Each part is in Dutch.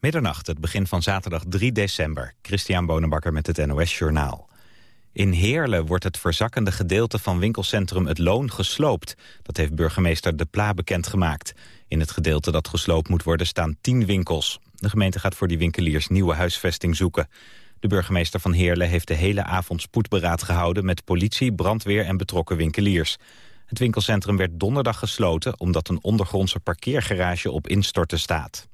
Middernacht, het begin van zaterdag 3 december. Christian Bonenbakker met het NOS Journaal. In Heerlen wordt het verzakkende gedeelte van winkelcentrum Het Loon gesloopt. Dat heeft burgemeester De Pla bekendgemaakt. In het gedeelte dat gesloopt moet worden staan 10 winkels. De gemeente gaat voor die winkeliers nieuwe huisvesting zoeken. De burgemeester van Heerlen heeft de hele avond spoedberaad gehouden... met politie, brandweer en betrokken winkeliers. Het winkelcentrum werd donderdag gesloten... omdat een ondergrondse parkeergarage op instorten staat.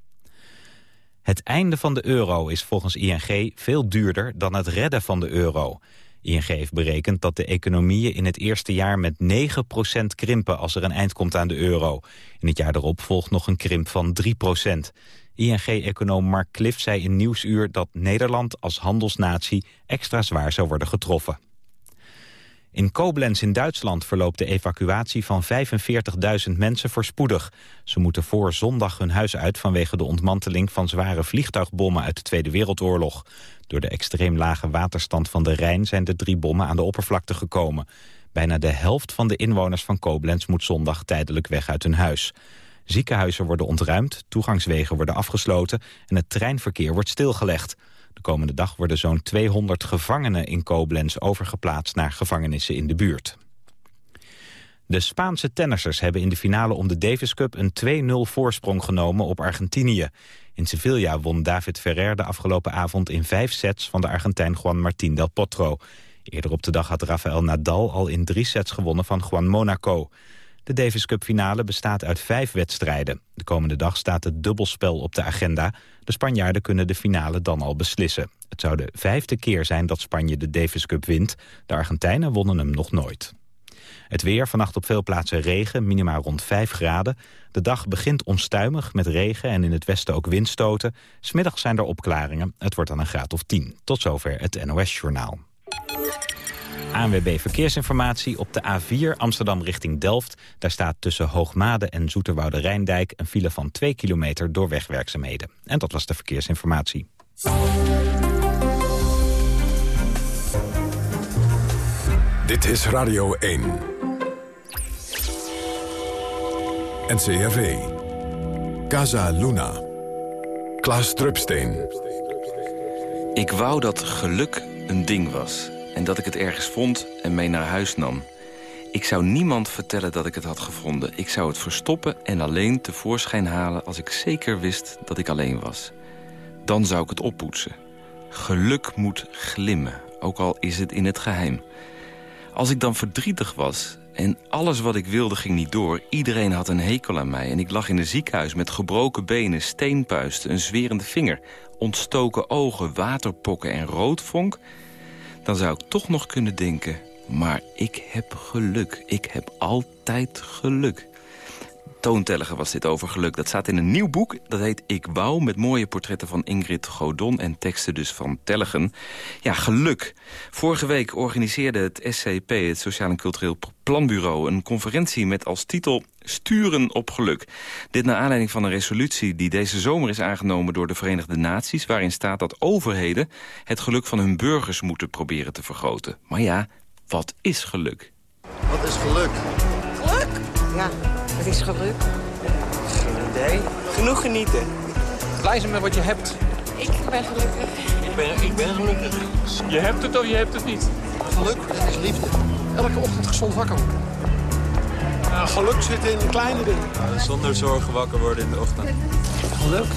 Het einde van de euro is volgens ING veel duurder dan het redden van de euro. ING heeft berekend dat de economieën in het eerste jaar met 9% krimpen als er een eind komt aan de euro. In het jaar erop volgt nog een krimp van 3%. ING-econoom Mark Cliff zei in Nieuwsuur dat Nederland als handelsnatie extra zwaar zou worden getroffen. In Koblenz in Duitsland verloopt de evacuatie van 45.000 mensen voorspoedig. Ze moeten voor zondag hun huis uit vanwege de ontmanteling van zware vliegtuigbommen uit de Tweede Wereldoorlog. Door de extreem lage waterstand van de Rijn zijn de drie bommen aan de oppervlakte gekomen. Bijna de helft van de inwoners van Koblenz moet zondag tijdelijk weg uit hun huis. Ziekenhuizen worden ontruimd, toegangswegen worden afgesloten en het treinverkeer wordt stilgelegd. De komende dag worden zo'n 200 gevangenen in Koblenz overgeplaatst naar gevangenissen in de buurt. De Spaanse tennissers hebben in de finale om de Davis Cup een 2-0 voorsprong genomen op Argentinië. In Sevilla won David Ferrer de afgelopen avond in vijf sets van de Argentijn Juan Martín del Potro. Eerder op de dag had Rafael Nadal al in drie sets gewonnen van Juan Monaco. De Davis Cup finale bestaat uit vijf wedstrijden. De komende dag staat het dubbelspel op de agenda. De Spanjaarden kunnen de finale dan al beslissen. Het zou de vijfde keer zijn dat Spanje de Davis Cup wint. De Argentijnen wonnen hem nog nooit. Het weer, vannacht op veel plaatsen regen, minimaal rond 5 graden. De dag begint onstuimig met regen en in het westen ook windstoten. Smiddag zijn er opklaringen. Het wordt dan een graad of 10. Tot zover het NOS-journaal. ANWB Verkeersinformatie op de A4 Amsterdam richting Delft. Daar staat tussen Hoogmade en Zoeterwoude Rijndijk... een file van 2 kilometer door wegwerkzaamheden. En dat was de verkeersinformatie. Dit is Radio 1. NCRV. Casa Luna. Klaas Drupsteen. Ik wou dat geluk een ding was en dat ik het ergens vond en mee naar huis nam. Ik zou niemand vertellen dat ik het had gevonden. Ik zou het verstoppen en alleen tevoorschijn halen... als ik zeker wist dat ik alleen was. Dan zou ik het oppoetsen. Geluk moet glimmen, ook al is het in het geheim. Als ik dan verdrietig was en alles wat ik wilde ging niet door... iedereen had een hekel aan mij en ik lag in een ziekenhuis... met gebroken benen, steenpuisten, een zwerende vinger... ontstoken ogen, waterpokken en roodvonk dan zou ik toch nog kunnen denken... maar ik heb geluk. Ik heb altijd geluk. Toontelliger was dit over geluk. Dat staat in een nieuw boek. Dat heet Ik Wou, met mooie portretten van Ingrid Godon... en teksten dus van Tellegen. Ja, geluk. Vorige week organiseerde het SCP, het Sociaal en Cultureel Planbureau... een conferentie met als titel Sturen op geluk. Dit naar aanleiding van een resolutie die deze zomer is aangenomen door de Verenigde Naties... waarin staat dat overheden het geluk van hun burgers moeten proberen te vergroten. Maar ja, wat is geluk? Wat is geluk? Geluk? Ja, wat is geluk? Geen idee. Genoeg genieten. Blij zijn met wat je hebt. Ik ben gelukkig. Ik ben, ik ben gelukkig. Je hebt het of je hebt het niet. Geluk, dat is liefde. Elke ochtend gezond wakker worden. Nou, geluk zit in kleine dingen. zonder zorgen wakker worden in de ochtend. Geluk.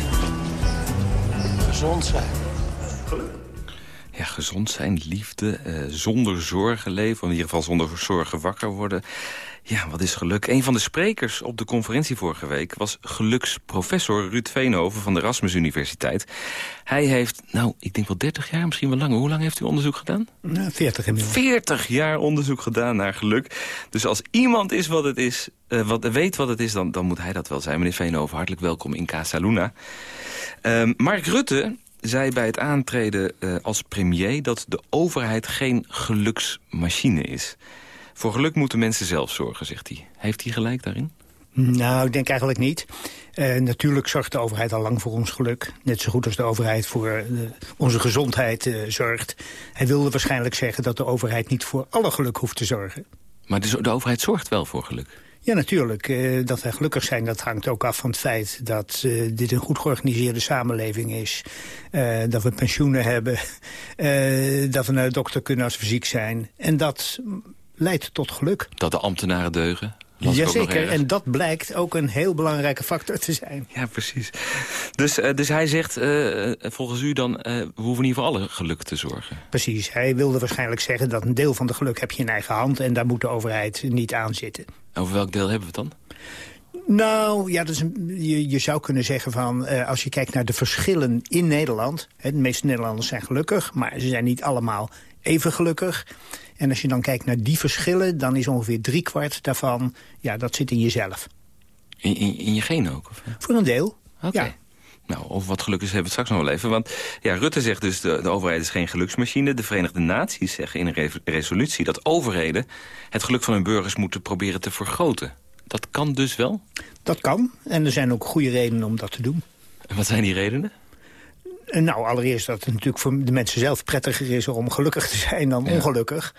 Gezond zijn. Ja, gezond zijn, liefde, eh, zonder zorgen leven... in ieder geval zonder zorgen wakker worden. Ja, wat is geluk? Een van de sprekers op de conferentie vorige week... was geluksprofessor Ruud Veenhoven van de Erasmus Universiteit. Hij heeft, nou, ik denk wel 30 jaar, misschien wel langer. Hoe lang heeft u onderzoek gedaan? 40 inmiddels. 40 jaar onderzoek gedaan naar geluk. Dus als iemand is wat het is, uh, wat, weet wat het is, dan, dan moet hij dat wel zijn. Meneer Veenhoven, hartelijk welkom in Casa Luna. Uh, Mark Rutte zei bij het aantreden uh, als premier... dat de overheid geen geluksmachine is. Voor geluk moeten mensen zelf zorgen, zegt hij. Heeft hij gelijk daarin? Nou, ik denk eigenlijk niet. Uh, natuurlijk zorgt de overheid al lang voor ons geluk. Net zo goed als de overheid voor uh, onze gezondheid uh, zorgt. Hij wilde waarschijnlijk zeggen dat de overheid niet voor alle geluk hoeft te zorgen. Maar de, de overheid zorgt wel voor geluk? Ja, natuurlijk. Dat wij gelukkig zijn, dat hangt ook af van het feit... dat dit een goed georganiseerde samenleving is. Dat we pensioenen hebben. dat we naar de dokter kunnen als we ziek zijn. En dat leidt tot geluk. Dat de ambtenaren deugen? Jazeker, en dat blijkt ook een heel belangrijke factor te zijn. Ja, precies. Dus, uh, dus hij zegt, uh, volgens u dan, uh, we hoeven niet voor alle geluk te zorgen. Precies, hij wilde waarschijnlijk zeggen dat een deel van de geluk heb je in eigen hand... en daar moet de overheid niet aan zitten. Over welk deel hebben we het dan? Nou, ja, dat is een, je, je zou kunnen zeggen van... Uh, als je kijkt naar de verschillen in Nederland... Hè, de meeste Nederlanders zijn gelukkig, maar ze zijn niet allemaal even gelukkig. En als je dan kijkt naar die verschillen... dan is ongeveer driekwart daarvan, ja, dat zit in jezelf. In, in, in je genen ook? Of? Voor een deel, okay. ja. Nou, over wat geluk is, hebben we het straks nog wel even. Want ja, Rutte zegt dus, de, de overheid is geen geluksmachine. De Verenigde Naties zeggen in een resolutie dat overheden... het geluk van hun burgers moeten proberen te vergroten. Dat kan dus wel? Dat kan. En er zijn ook goede redenen om dat te doen. En wat zijn die redenen? Nou, allereerst dat het natuurlijk voor de mensen zelf prettiger is... om gelukkig te zijn dan ja. ongelukkig.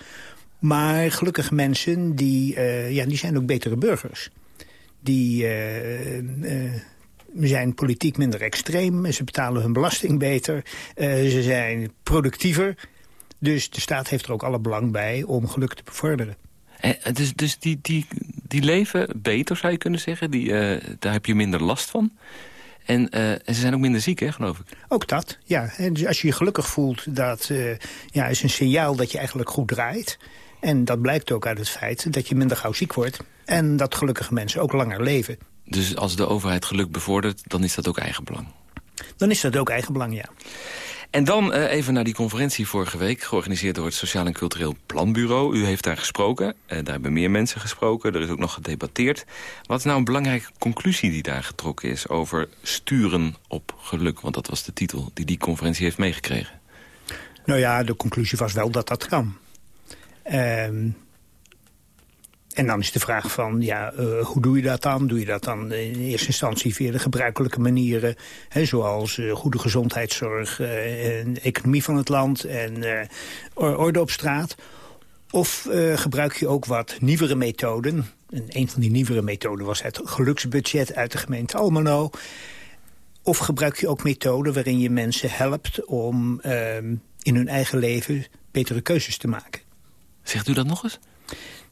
Maar gelukkige mensen, die, uh, ja, die zijn ook betere burgers. Die uh, uh, zijn politiek minder extreem. Ze betalen hun belasting beter. ze zijn productiever. Dus de staat heeft er ook alle belang bij om geluk te bevorderen. En, dus dus die, die, die leven beter, zou je kunnen zeggen? Die, daar heb je minder last van? En, uh, en, ze zijn ook minder ziek, hè, geloof ik? Ook dat, ja. En dus als je je gelukkig voelt, dat uh, ja, is een signaal dat je eigenlijk goed draait. En dat blijkt ook uit het feit dat je minder gauw ziek wordt. En dat gelukkige mensen ook langer leven. Dus als de overheid geluk bevordert, dan is dat ook eigenbelang? Dan is dat ook eigenbelang, ja. En dan uh, even naar die conferentie vorige week... georganiseerd door het Sociaal en Cultureel Planbureau. U heeft daar gesproken. Uh, daar hebben meer mensen gesproken. Er is ook nog gedebatteerd. Wat is nou een belangrijke conclusie die daar getrokken is... over sturen op geluk? Want dat was de titel die die conferentie heeft meegekregen. Nou ja, de conclusie was wel dat dat kan. Uh, en dan is de vraag van, ja, uh, hoe doe je dat dan? Doe je dat dan in eerste instantie via de gebruikelijke manieren... Hè, zoals uh, goede gezondheidszorg, uh, en economie van het land en orde op straat? Of gebruik je ook wat nieuwere methoden? En een van die nieuwere methoden was het geluksbudget uit de gemeente Almelo. Of gebruik je ook methoden waarin je mensen helpt om ehm, in hun eigen leven betere keuzes te maken? Zegt u dat nog eens?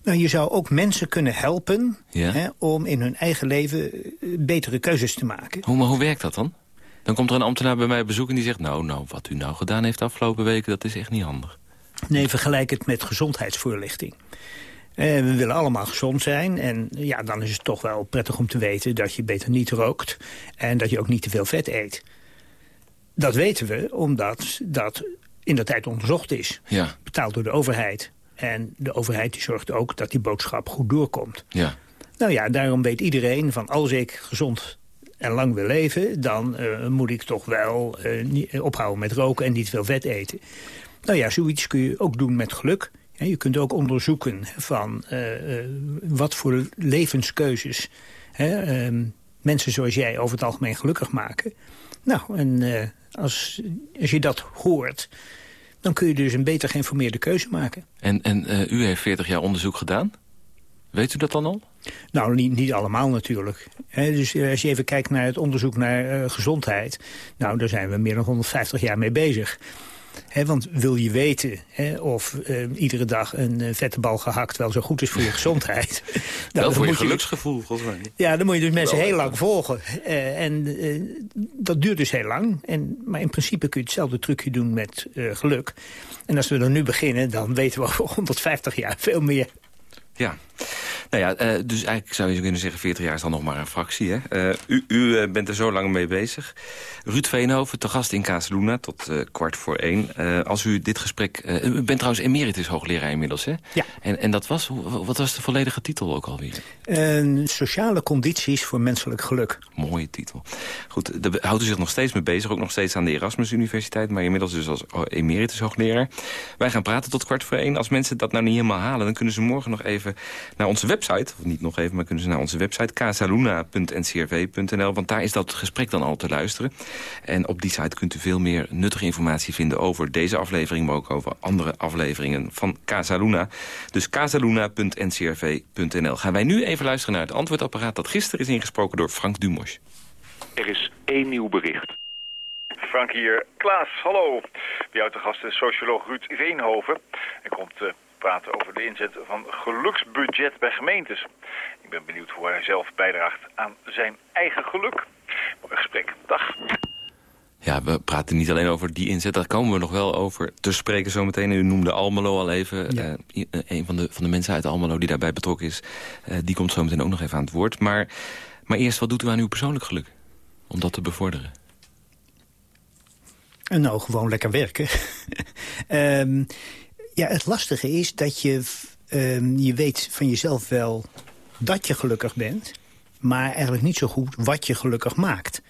Nou, je zou ook mensen kunnen helpen ja. hè, om in hun eigen leven betere keuzes te maken. Hoe, maar hoe werkt dat dan? Dan komt er een ambtenaar bij mij bezoeken en die zegt... nou, nou, wat u nou gedaan heeft de afgelopen weken, dat is echt niet handig. Nee, vergelijk het met gezondheidsvoorlichting. Eh, we willen allemaal gezond zijn en ja, dan is het toch wel prettig om te weten... dat je beter niet rookt en dat je ook niet te veel vet eet. Dat weten we omdat dat in de tijd onderzocht is. Ja. Betaald door de overheid. En de overheid die zorgt ook dat die boodschap goed doorkomt. Ja. Nou ja, daarom weet iedereen van als ik gezond en lang wil leven... dan uh, moet ik toch wel uh, ophouden met roken en niet veel vet eten. Nou ja, zoiets kun je ook doen met geluk. Ja, je kunt ook onderzoeken van uh, wat voor levenskeuzes... Hè, mensen zoals jij over het algemeen gelukkig maken. Nou, en als, als je dat hoort dan kun je dus een beter geïnformeerde keuze maken. En, en uh, u heeft 40 jaar onderzoek gedaan? Weet u dat dan al? Nou, niet, niet allemaal natuurlijk. He, dus eh, als je even kijkt naar het onderzoek naar uh, gezondheid... nou, daar zijn we meer dan 150 jaar mee bezig. He, want wil je weten of uh, iedere dag een uh, vette bal gehakt wel zo goed is voor je gezondheid. nou, wel voor je geluksgevoel, volgens mij. Ja, dan moet je dus mensen wel, heel lang volgen. Uh, en dat duurt dus heel lang. En, maar in principe kun je hetzelfde trucje doen met geluk. En als we dan nu beginnen, dan weten we over 150 jaar veel meer. Ja. Nou ja, uh, dus eigenlijk zou je kunnen zeggen... 40 jaar is dan nog maar een fractie. Hè? Uh, u, u uh, bent er zo lang mee bezig. Ruud Veenhoven, te gast in Kazeluna tot kwart voor één. als u dit gesprek... u bent trouwens emeritus hoogleraar inmiddels, hè? Ja. En, en dat was, wat was de volledige titel ook alweer? sociale condities voor menselijk geluk. Mooie titel. Goed, daar houdt u zich nog steeds mee bezig. Ook nog steeds aan de Erasmus Universiteit. Maar inmiddels dus als emeritus hoogleraar. Wij gaan praten tot kwart voor één. Als mensen dat nou niet helemaal halen... dan kunnen ze morgen nog even naar onze website. Of niet nog even, maar kunnen ze naar onze website casaluna.ncrv.nl. Want daar is dat gesprek dan al te luisteren. En op die site kunt u veel meer nuttige informatie vinden over deze aflevering... maar ook over andere afleveringen van Casaluna. Dus casaluna.ncrv.nl. Gaan wij nu even luisteren naar het antwoordapparaat... dat gisteren is ingesproken door Frank Dumos. Er is één nieuw bericht. Frank hier. Klaas, hallo. Bij jou te gast is socioloog Ruud Veenhoven. Hij komt uh, praten over de inzet van geluksbudget bij gemeentes. Ik ben benieuwd hoe hij zelf bijdraagt aan zijn eigen geluk. Mooi gesprek. Dag. Ja, we praten niet alleen over die inzet, daar komen we nog wel over te spreken zometeen. U noemde Almelo al even. Ja. Uh, een van de, van de mensen uit Almelo die daarbij betrokken is, uh, die komt zometeen ook nog even aan het woord. Maar, maar eerst, wat doet u aan uw persoonlijk geluk? Om dat te bevorderen. En nou, gewoon lekker werken. um, ja, het lastige is dat je, um, je weet van jezelf wel dat je gelukkig bent... maar eigenlijk niet zo goed wat je gelukkig maakt.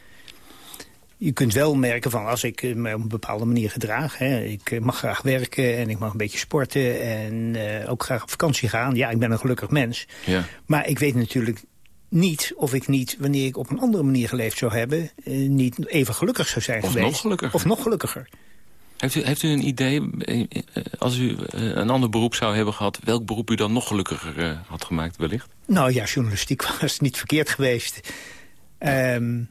Je kunt wel merken van als ik me op een bepaalde manier gedraag... Hè, ik mag graag werken en ik mag een beetje sporten... en uh, ook graag op vakantie gaan. Ja, ik ben een gelukkig mens. Ja. Maar ik weet natuurlijk niet of ik niet, wanneer ik op een andere manier geleefd zou hebben... Uh, niet even gelukkig zou zijn of geweest. Nog gelukkiger. Of nog gelukkiger. Heeft u, heeft u een idee, als u een ander beroep zou hebben gehad... welk beroep u dan nog gelukkiger had gemaakt wellicht? Nou ja, journalistiek was niet verkeerd geweest. Um,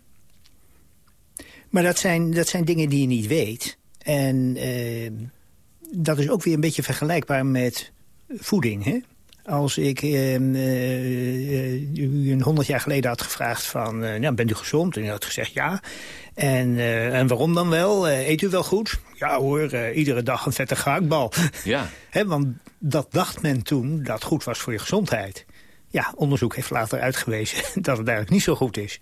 maar dat zijn, dat zijn dingen die je niet weet. En uh, dat is ook weer een beetje vergelijkbaar met voeding, hè? Als ik uh, uh, u een honderd jaar geleden had gevraagd van... Uh, nou, bent u gezond? En u had gezegd ja. En, en waarom dan wel? eet u wel goed? Ja hoor, iedere dag een vette gehaktbal. Ja. He, want dat dacht men toen dat goed was voor je gezondheid. Ja, onderzoek heeft later uitgewezen dat het eigenlijk niet zo goed is.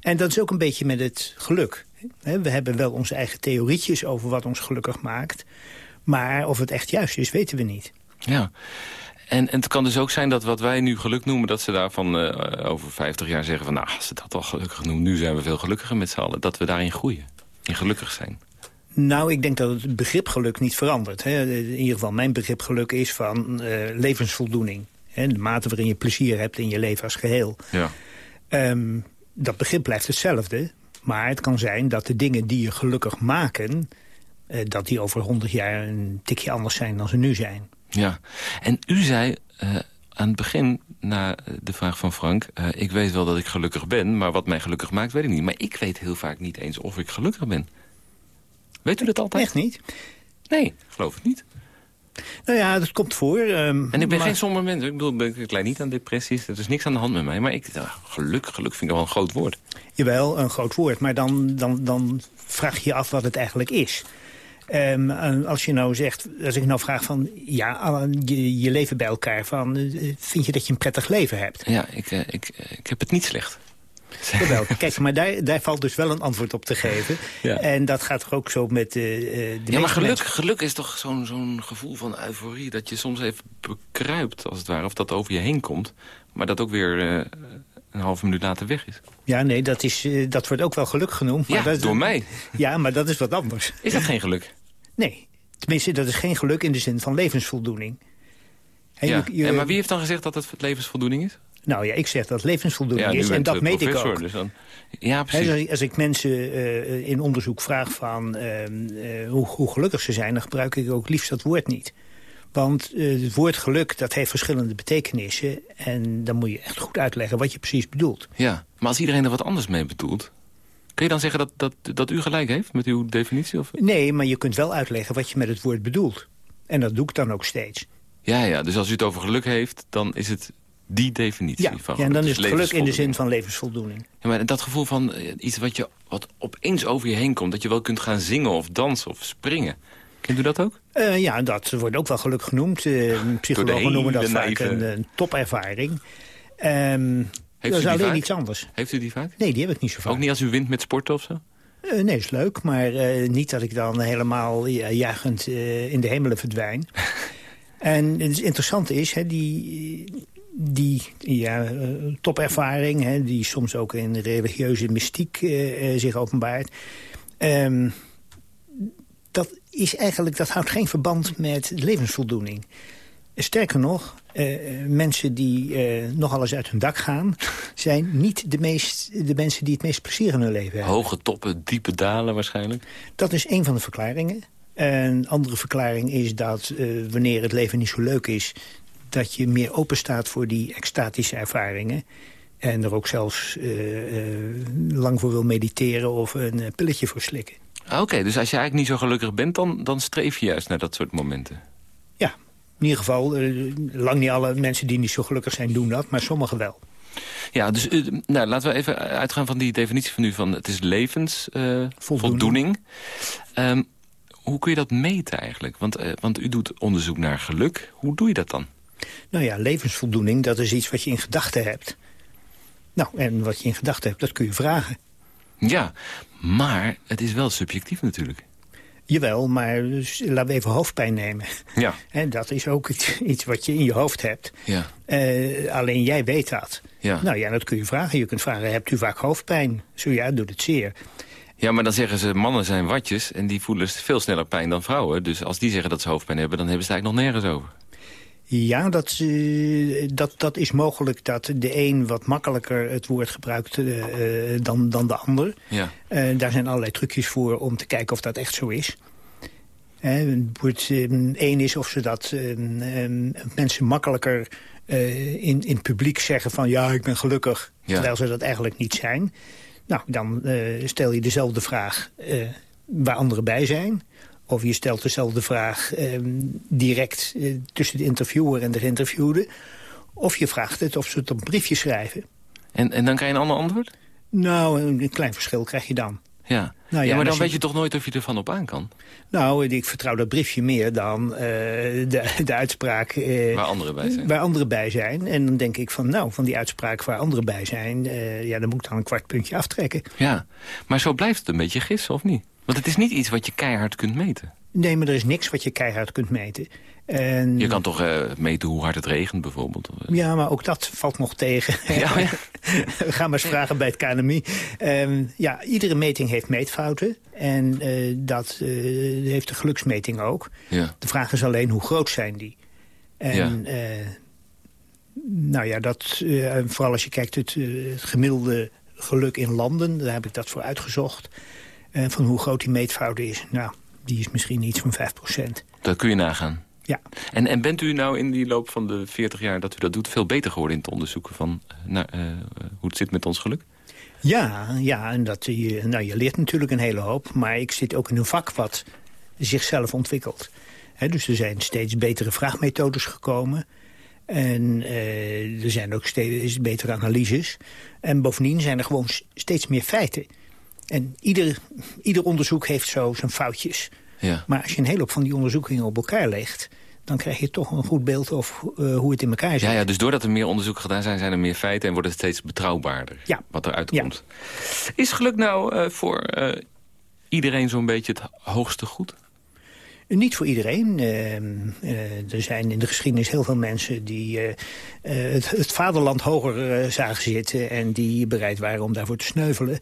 En dat is ook een beetje met het geluk. He, we hebben wel onze eigen theorietjes over wat ons gelukkig maakt. Maar of het echt juist is, weten we niet. Ja. En, en het kan dus ook zijn dat wat wij nu geluk noemen... dat ze daarvan uh, over 50 jaar zeggen van... nou, als ze dat al gelukkig noemen, nu zijn we veel gelukkiger met z'n allen. Dat we daarin groeien, in gelukkig zijn. Nou, ik denk dat het begrip geluk niet verandert. Hè. In ieder geval, mijn begrip geluk is van uh, levensvoldoening. Hè. De mate waarin je plezier hebt in je leven als geheel. Ja. Um, dat begrip blijft hetzelfde. Maar het kan zijn dat de dingen die je gelukkig maken... Uh, dat die over 100 jaar een tikje anders zijn dan ze nu zijn. Ja, en u zei uh, aan het begin, na de vraag van Frank... Uh, ik weet wel dat ik gelukkig ben, maar wat mij gelukkig maakt, weet ik niet. Maar ik weet heel vaak niet eens of ik gelukkig ben. Weet u dat altijd? Echt niet? Nee, geloof het niet. Nou ja, dat komt voor. Um, en ik ben maar... geen somber mens. Ik bedoel, ik leid niet aan depressies. Er is niks aan de hand met mij. Maar ik, uh, geluk, geluk vind ik wel een groot woord. Jawel, een groot woord. Maar dan, dan, dan vraag je je af wat het eigenlijk is. Um, als je nou zegt, als ik nou vraag van, ja, je, je leven bij elkaar, van, uh, vind je dat je een prettig leven hebt? Ja, ik, uh, ik, ik heb het niet slecht. Jawel, kijk, maar daar, daar valt dus wel een antwoord op te geven. Ja. En dat gaat toch ook zo met uh, de Ja, maar geluk, geluk is toch zo'n zo'n gevoel van euforie... dat je soms even bekruipt, als het ware, of dat over je heen komt... maar dat ook weer uh, een halve minuut later weg is. Ja, nee, dat, is, uh, dat wordt ook wel geluk genoemd. Maar ja, dat door mij. Ja, maar dat is wat anders. Is dat geen geluk? Nee, tenminste, dat is geen geluk in de zin van levensvoldoening. En, ja. je, je... en maar wie heeft dan gezegd dat het levensvoldoening is? Nou ja, ik zeg dat het levensvoldoening ja, is en dat meet ik ook. Dus dan... Ja, precies. He, als ik mensen uh, in onderzoek vraag van uh, uh, hoe, hoe, gelukkig ze zijn... dan gebruik ik ook liefst dat woord niet. Want het woord geluk dat heeft verschillende betekenissen... en dan moet je echt goed uitleggen wat je precies bedoelt. Ja, maar als iedereen er wat anders mee bedoelt... Kun je dan zeggen dat, dat, dat u gelijk heeft met uw definitie? Of? Nee, maar je kunt wel uitleggen wat je met het woord bedoelt. En dat doe ik dan ook steeds. Ja, ja, dus als u het over geluk heeft, dan is het die definitie ja, van geluk. Ja, en dan is het geluk in de zin van levensvoldoening. Ja, maar dat gevoel van uh, iets wat, je, wat opeens over je heen komt... dat je wel kunt gaan zingen of dansen of springen. Kent u dat ook? Uh, ja, dat wordt ook wel geluk genoemd. Uh, psychologen noemen dat vaak een, een topervaring. Um, dat is alleen vaak? iets anders. Heeft u die vaak? Nee, die heb ik niet zo vaak. Ook niet als u wint met sporten of zo? Uh, nee, is leuk, maar niet dat ik dan helemaal juichend in de hemelen verdwijn. en het interessante is, hè, die, die ja, topervaring... Hè, die soms ook in religieuze mystiek zich openbaart... Um, is eigenlijk, dat houdt geen verband met levensvoldoening. Sterker nog, uh, mensen die uh, nogal eens uit hun dak gaan... zijn niet de, meest, de mensen die het meest plezier in hun leven hebben. Hoge toppen, diepe dalen waarschijnlijk? Dat is een van de verklaringen. Een andere verklaring is dat uh, wanneer het leven niet zo leuk is... dat je meer open staat voor die extatische ervaringen... en er ook zelfs lang voor wil mediteren of een pilletje voor slikken. Oké, dus als je eigenlijk niet zo gelukkig bent... Dan, dan streef je juist naar dat soort momenten? Ja, in ieder geval, uh, lang niet alle mensen die niet zo gelukkig zijn doen dat, maar sommigen wel. Ja, dus uh, nou, laten we even uitgaan van die definitie van u van het is levensvoldoening. Uh, voldoening. Um, hoe kun je dat meten eigenlijk? Want, want u doet onderzoek naar geluk. Hoe doe je dat dan? Nou ja, levensvoldoening, dat is iets wat je in gedachten hebt. Nou, en wat je in gedachten hebt, dat kun je vragen. Ja, maar het is wel subjectief natuurlijk. Jawel, maar dus, laten we even hoofdpijn nemen. Ja. En dat is ook iets, iets wat je in je hoofd hebt. Ja. Uh, alleen jij weet dat. Ja. Nou ja, dat kun je vragen. Je kunt vragen, hebt u vaak hoofdpijn? Zo ja, doet het zeer. Ja, maar dan zeggen ze, mannen zijn watjes en die voelen veel sneller pijn dan vrouwen. Dus als die zeggen dat ze hoofdpijn hebben, dan hebben ze het eigenlijk nog nergens over. Ja, dat, uh, dat, dat is mogelijk dat de een wat makkelijker het woord gebruikt uh, dan, dan de ander. Ja. Uh, daar zijn allerlei trucjes voor om te kijken of dat echt zo is. Woord één is of ze dat mensen makkelijker in, in publiek zeggen van ja, ik ben gelukkig. Ja. Terwijl ze dat eigenlijk niet zijn. Nou, dan stel je dezelfde vraag waar anderen bij zijn. Of je stelt dezelfde vraag eh, direct eh, tussen de interviewer en de geïnterviewde. Of je vraagt het of ze het op een briefje schrijven. En, en dan krijg je een ander antwoord? Nou, een klein verschil krijg je dan. Ja, nou ja, ja maar dan je... weet je toch nooit of je ervan op aan kan? Nou, ik vertrouw dat briefje meer dan uh, de, de uitspraak... Uh, waar anderen bij zijn. Waar anderen bij zijn. En dan denk ik van, nou, van die uitspraak waar anderen bij zijn... Uh, ja, dan moet ik dan een kwart puntje aftrekken. Ja, maar zo blijft het een beetje gissen, of niet? Want het is niet iets wat je keihard kunt meten. Nee, maar er is niks wat je keihard kunt meten. En... Je kan toch uh, meten hoe hard het regent bijvoorbeeld? Ja, maar ook dat valt nog tegen. Ja, ja. Ga maar eens vragen bij het KNMI. Um, ja, iedere meting heeft meetfouten. En uh, dat uh, heeft de geluksmeting ook. Ja. De vraag is alleen hoe groot zijn die. En nou ja, dat, vooral als je kijkt het, het gemiddelde geluk in landen... daar heb ik dat voor uitgezocht. Van hoe groot die meetfout is. Nou, die is misschien iets van 5 procent. Dat kun je nagaan. Ja. En, en bent u nou in die loop van de 40 jaar dat u dat doet... veel beter geworden in het onderzoeken van uh, hoe het zit met ons geluk? Ja, ja en dat, je, nou, je leert natuurlijk een hele hoop. Maar ik zit ook in een vak wat zichzelf ontwikkelt. He, dus er zijn steeds betere vraagmethodes gekomen. En er zijn ook steeds betere analyses. En bovendien zijn er gewoon steeds meer feiten. En ieder, ieder onderzoek heeft zo zijn foutjes. Ja. Maar als je een hele hoop van die onderzoekingen op elkaar legt... dan krijg je toch een goed beeld over uh, hoe het in elkaar zit. Ja, ja, dus doordat er meer onderzoeken gedaan zijn, zijn er meer feiten... en wordt het steeds betrouwbaarder ja. wat eruit komt. Ja. Is geluk nou uh, voor uh, iedereen zo'n beetje het hoogste goed? Niet voor iedereen. Er zijn in de geschiedenis heel veel mensen die het, het, vaderland hoger zagen zitten... en die bereid waren om daarvoor te sneuvelen.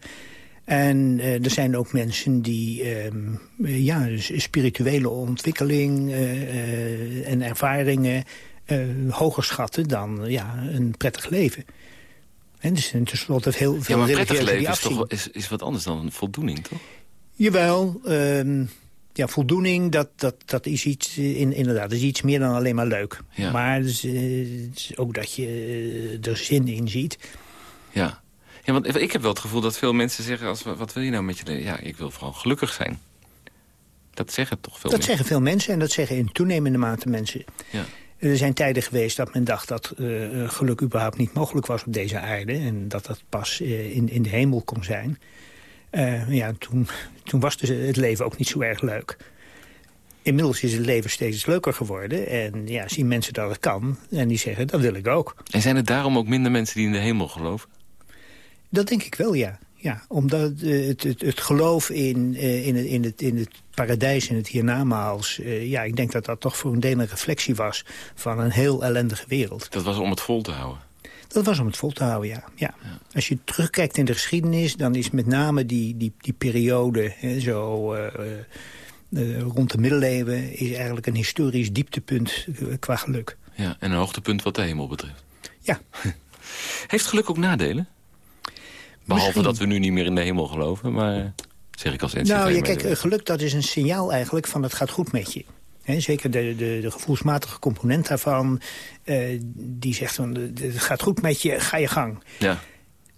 En uh, er zijn ook mensen die um, ja, dus spirituele ontwikkeling uh, en ervaringen hoger schatten dan ja, een prettig leven. En dus tenslotte heel veel Ja, maar prettig leven is, toch, is, is wat anders dan voldoening, toch? Jawel, um, ja, voldoening, dat, dat, dat is iets, in, inderdaad, is iets meer dan alleen maar leuk. Ja. Maar het is, het is ook dat je er zin in ziet. Ja. Ja, want ik heb wel het gevoel dat veel mensen zeggen... Als, wat wil je nou met je leven? Ja, ik wil vooral gelukkig zijn. Dat zeggen toch veel Dat mensen? zeggen veel mensen en dat zeggen in toenemende mate mensen. Ja. Er zijn tijden geweest dat men dacht dat uh, geluk überhaupt niet mogelijk was op deze aarde. En dat dat pas uh, in, in de hemel kon zijn. Uh, ja, toen, toen was dus het leven ook niet zo erg leuk. Inmiddels is het leven steeds leuker geworden. En ja, zien mensen dat het kan. En die zeggen, dat wil ik ook. En zijn er daarom ook minder mensen die in de hemel geloven? Dat denk ik wel, ja. ja omdat het, het, het, geloof in, uh, in, het, in, het, in het paradijs en het hiernamaals... Uh, ja, ik denk dat dat toch voor een deel een reflectie was... van een heel ellendige wereld. Dat was om het vol te houden? Dat was om het vol te houden, ja. ja. Als je terugkijkt in de geschiedenis... dan is met name die, die, die periode hè, zo... rond de middeleeuwen is eigenlijk een historisch dieptepunt qua geluk. Ja, en een hoogtepunt wat de hemel betreft. Ja. Heeft geluk ook nadelen? Behalve Misschien. dat we nu niet meer in de hemel geloven, maar zeg ik als NCV. Nou, ja, kijk, eh, geluk dat is een signaal eigenlijk van het gaat goed met je. Hè, zeker de, de, de gevoelsmatige component daarvan, eh, die zegt van het gaat goed met je, ga je gang. Ja,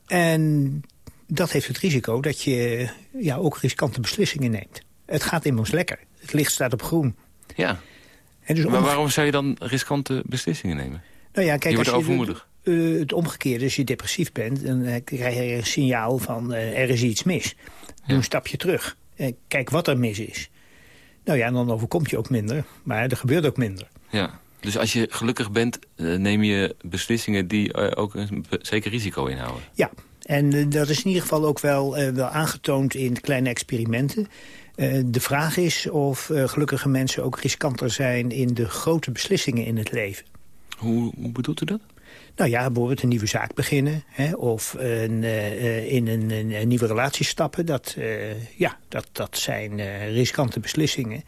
En dat heeft het risico dat je ja, ook riskante beslissingen neemt. Het gaat immers lekker. Het licht staat op groen. ja. En dus Maar om- waarom zou je dan riskante beslissingen nemen? nou ja, kijk, je wordt overmoedig. Eh, het omgekeerde, als je depressief bent... dan eh, krijg je een signaal van eh, er is iets mis. Doe een stapje terug. Kijk wat er mis is. Nou ja, dan overkomt je ook minder. Maar er gebeurt ook minder. Ja. Dus als je gelukkig bent, neem je beslissingen die ook een zeker risico inhouden. Ja, en dat is in ieder geval ook wel, wel aangetoond in kleine experimenten. De vraag is of gelukkige mensen ook riskanter zijn... in de grote beslissingen in het leven. Hoe, hoe bedoelt u dat? Nou ja, bijvoorbeeld een nieuwe zaak beginnen. Hè, of een, eh, in een, een, nieuwe relatie stappen. Dat, eh, ja, dat, dat zijn eh, riskante beslissingen.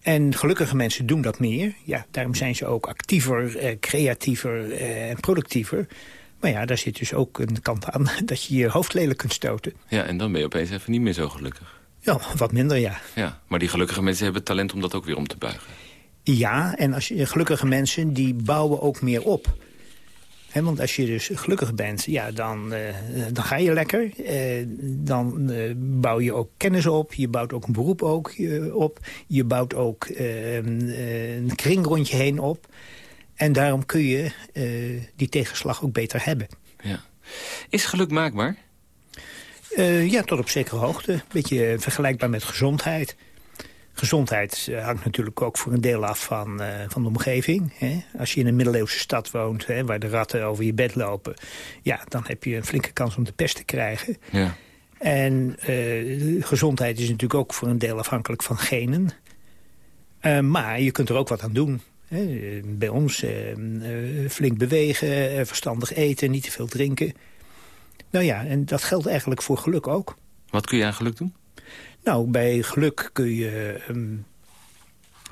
En gelukkige mensen doen dat meer. Ja, daarom zijn ze ook actiever, creatiever en productiever. Maar ja, daar zit dus ook een kant aan dat je je hoofd lelijk kunt stoten. Ja, en dan ben je opeens even niet meer zo gelukkig. Ja, wat minder, ja. Ja, maar die gelukkige mensen hebben talent om dat ook weer om te buigen. Ja, en als je, gelukkige mensen die bouwen ook meer op. Want als je dus gelukkig bent, ja, dan, eh, dan ga je lekker. Eh, dan eh, bouw je ook kennis op. Je bouwt ook een beroep ook, op. Je bouwt ook eh, een, kring rond je heen op. En daarom kun je die tegenslag ook beter hebben. Ja. Is geluk maakbaar? Ja, tot op zekere hoogte. Een beetje vergelijkbaar met gezondheid. Gezondheid eh, hangt natuurlijk ook voor een deel af van, eh, van de omgeving. Hè. Als je in een middeleeuwse stad woont, hè, waar de ratten over je bed lopen... ja, dan heb je een flinke kans om de pest te krijgen. Ja. En eh, gezondheid is natuurlijk ook voor een deel afhankelijk van genen. Maar je kunt er ook wat aan doen. Hè. Bij ons flink bewegen, verstandig eten, niet te veel drinken. Nou ja, en dat geldt eigenlijk voor geluk ook. Wat kun je aan geluk doen? Nou, bij geluk kun je ehm,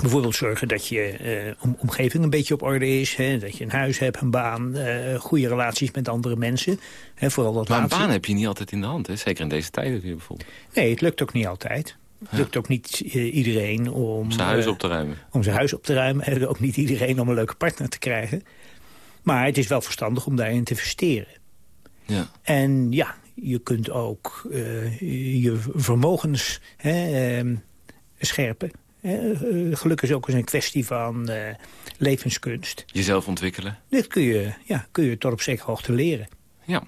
bijvoorbeeld zorgen dat je eh, om- omgeving een beetje op orde is. Hè, dat je een huis hebt, een baan, eh, goede relaties met andere mensen. Hè, vooral dat Maar een laatste. baan heb je niet altijd in de hand, hè? zeker in deze tijden weer bijvoorbeeld. Nee, het lukt ook niet altijd. Het lukt ook niet eh, iedereen om Zijn huis op te ruimen. om zijn huis op te ruimen. En ook niet iedereen om een leuke partner te krijgen. Maar het is wel verstandig om daarin te investeren. Ja. En ja, je kunt ook eh, je vermogens hè, ehm, scherpen. Eh, geluk is ook eens een kwestie van eh, levenskunst. Jezelf ontwikkelen. Dit kun je, ja, kun je tot op zekere hoogte leren. Ja.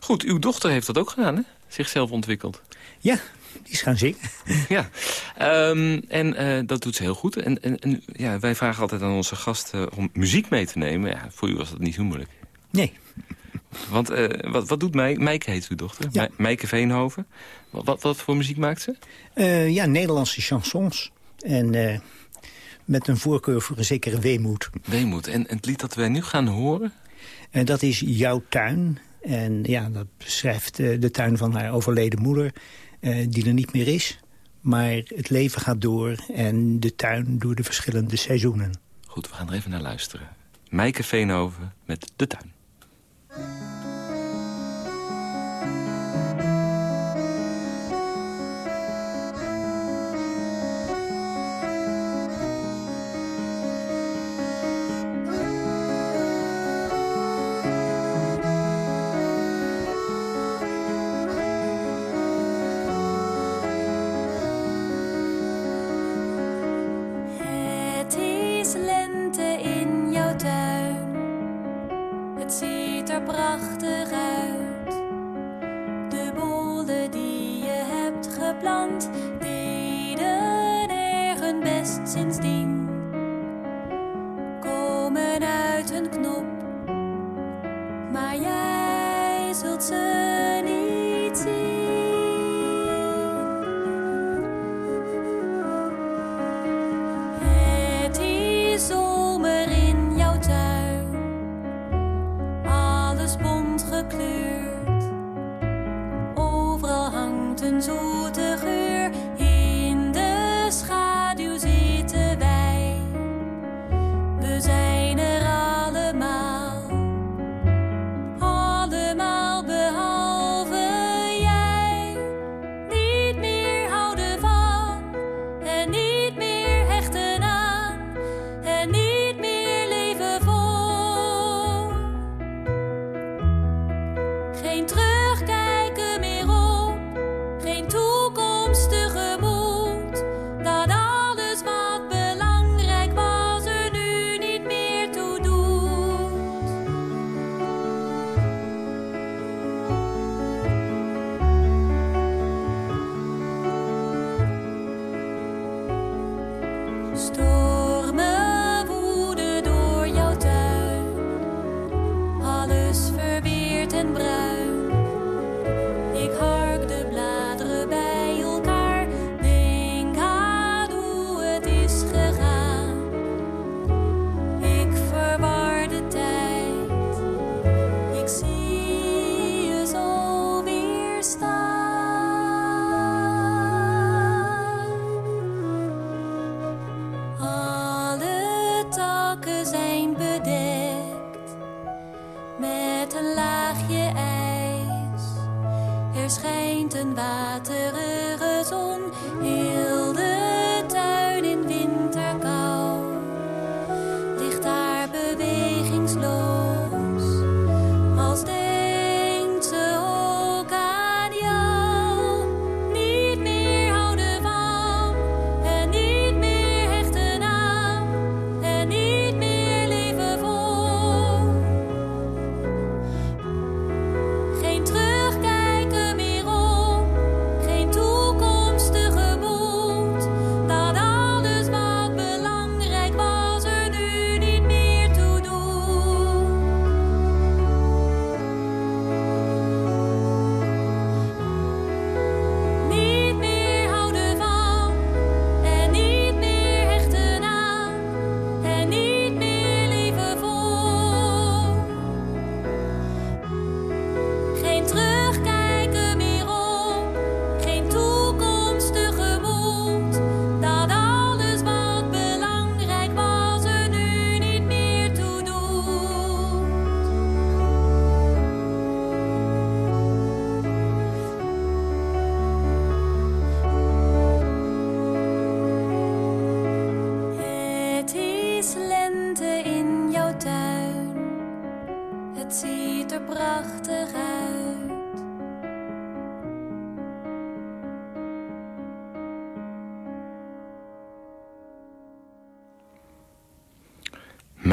Goed, uw dochter heeft dat ook gedaan, hè? Zichzelf ontwikkeld. Ja, die is gaan zingen. Ja, Ehm, en dat doet ze heel goed. En, en, en ja, wij vragen altijd aan onze gasten om muziek mee te nemen. Ja, voor u was dat niet zo moeilijk. Nee, Want eh, wat, wat doet Mij, Mijke, heet uw dochter? Ja. Mij- Mijke Veenhoven. Wat, wat, voor muziek maakt ze? Eh, ja, Nederlandse chansons. En eh, met een voorkeur voor een zekere weemoed. Weemoed. En, en het lied dat wij nu gaan horen... En dat is Jouw Tuin. En ja, dat beschrijft de tuin van haar overleden moeder, die er niet meer is. Maar het leven gaat door en de tuin door de verschillende seizoenen. Goed, we gaan er even naar luisteren. Mijke Veenhoven met De Tuin. Het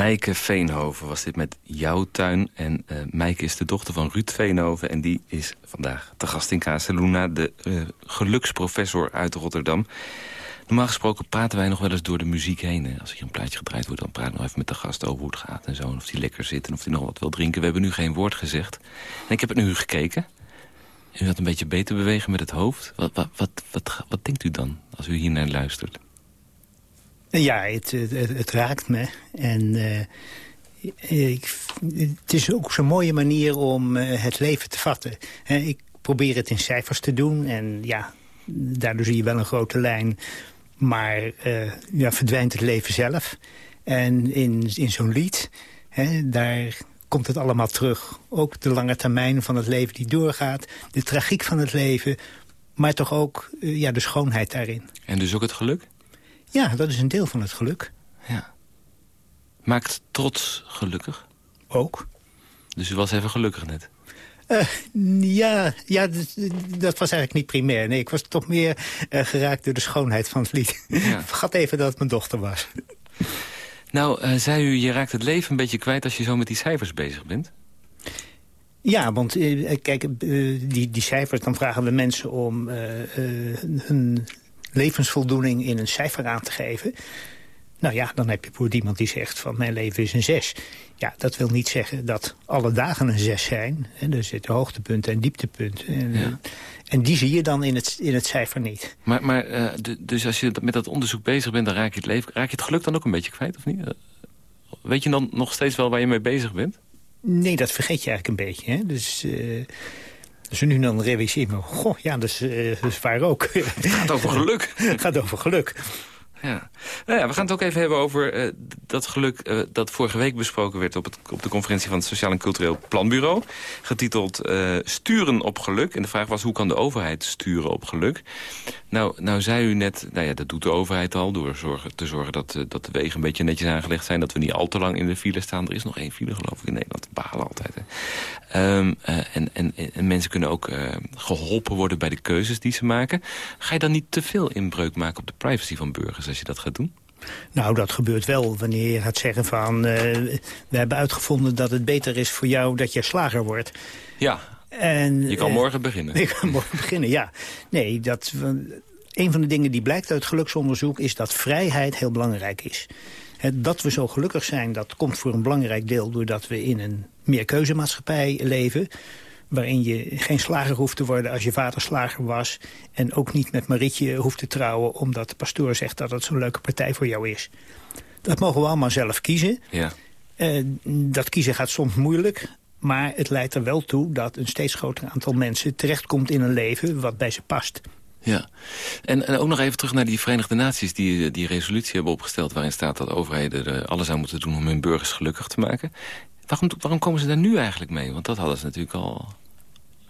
Mijke Veenhoven was dit met jouw tuin. En Mijke is de dochter van Ruud Veenhoven. En die is vandaag te gast in Casaluna, de eh, geluksprofessor uit Rotterdam. Normaal gesproken praten wij nog wel eens door de muziek heen. hè. Als er hier een plaatje gedraaid wordt, dan praat ik nog even met de gast over hoe het gaat en zo. En of die lekker zit en of hij nog wat wil drinken. We hebben nu geen woord gezegd. En ik heb het nu gekeken. U had een beetje beter bewegen met het hoofd. Wat, wat, wat, wat, wat denkt u dan als u hier naar luistert? Ja, het, het, raakt me. En eh, het is ook zo'n mooie manier om eh, het leven te vatten. Ik probeer het in cijfers te doen. En ja, daardoor zie je wel een grote lijn. Maar eh, ja, verdwijnt het leven zelf. En in, in zo'n lied, daar komt het allemaal terug. Ook de lange termijn van het leven die doorgaat. De tragiek van het leven. Maar toch ook ja, de schoonheid daarin. En dus ook het geluk? Ja, dat is een deel van het geluk. Ja. Maakt trots gelukkig? Ook. Dus u was even gelukkig net? Eh, ja, ja dat, was eigenlijk niet primair. Nee, ik was toch meer eh, geraakt door de schoonheid van het lied. Ja. Vergat even dat het mijn dochter was. Nou, eh, zei u, je raakt het leven een beetje kwijt als je zo met die cijfers bezig bent. Ja, want kijk, die, die cijfers, dan vragen we mensen om hun levensvoldoening in een cijfer aan te geven. Nou ja, dan heb je bijvoorbeeld iemand die zegt van mijn leven is een zes. Ja, dat wil niet zeggen dat alle dagen een zes zijn. En er zitten hoogtepunten en dieptepunten. En, Ja. en die zie je dan in het, in het cijfer niet. Maar, maar eh, dus als je met dat onderzoek bezig bent, dan raak je het leven, raak je het geluk dan ook een beetje kwijt, of niet? Eh, Weet je dan nog steeds wel waar je mee bezig bent? Nee, dat vergeet je eigenlijk een beetje. Hè? Dus, eh dus nu dan realiseer me, goh, ja, dat is, dat is waar ook. Het gaat over geluk. Het gaat over geluk. Ja. Nou ja, we gaan het ook even hebben over eh, dat geluk eh, dat vorige week besproken werd op, het, op de conferentie van het Sociaal en Cultureel Planbureau. Getiteld Sturen op geluk. En de vraag was hoe kan de overheid sturen op geluk? Nou, nou zei u net, nou ja, dat doet de overheid al door zorgen, te zorgen dat, dat de wegen een beetje netjes aangelegd zijn. Dat we niet al te lang in de file staan. Er is nog één file geloof ik in Nederland. Balen altijd. Ehm, eh, en, en, en mensen kunnen ook eh, geholpen worden bij de keuzes die ze maken. Ga je dan niet te veel inbreuk maken op de privacy van burgers als je dat gaat doen? Nou, dat gebeurt wel wanneer je gaat zeggen van... eh, we hebben uitgevonden dat het beter is voor jou dat je slager wordt. Ja, En, je kan morgen beginnen. Ik kan morgen beginnen, ja. Nee, dat, een van de dingen die blijkt uit geluksonderzoek... is dat vrijheid heel belangrijk is. Dat we zo gelukkig zijn, dat komt voor een belangrijk deel... doordat we in een meerkeuzemaatschappij leven waarin je geen slager hoeft te worden als je vader slager was... en ook niet met Marietje hoeft te trouwen... omdat de pastoor zegt dat het zo'n leuke partij voor jou is. Dat mogen we allemaal zelf kiezen. Ja. Eh, dat kiezen gaat soms moeilijk... maar het leidt er wel toe dat een steeds groter aantal mensen... terechtkomt in een leven wat bij ze past. Ja, en, en ook nog even terug naar die Verenigde Naties... die die resolutie hebben opgesteld waarin staat dat overheden er alles aan moeten doen... om hun burgers gelukkig te maken. Waarom, waarom komen ze daar nu eigenlijk mee? Want dat hadden ze natuurlijk al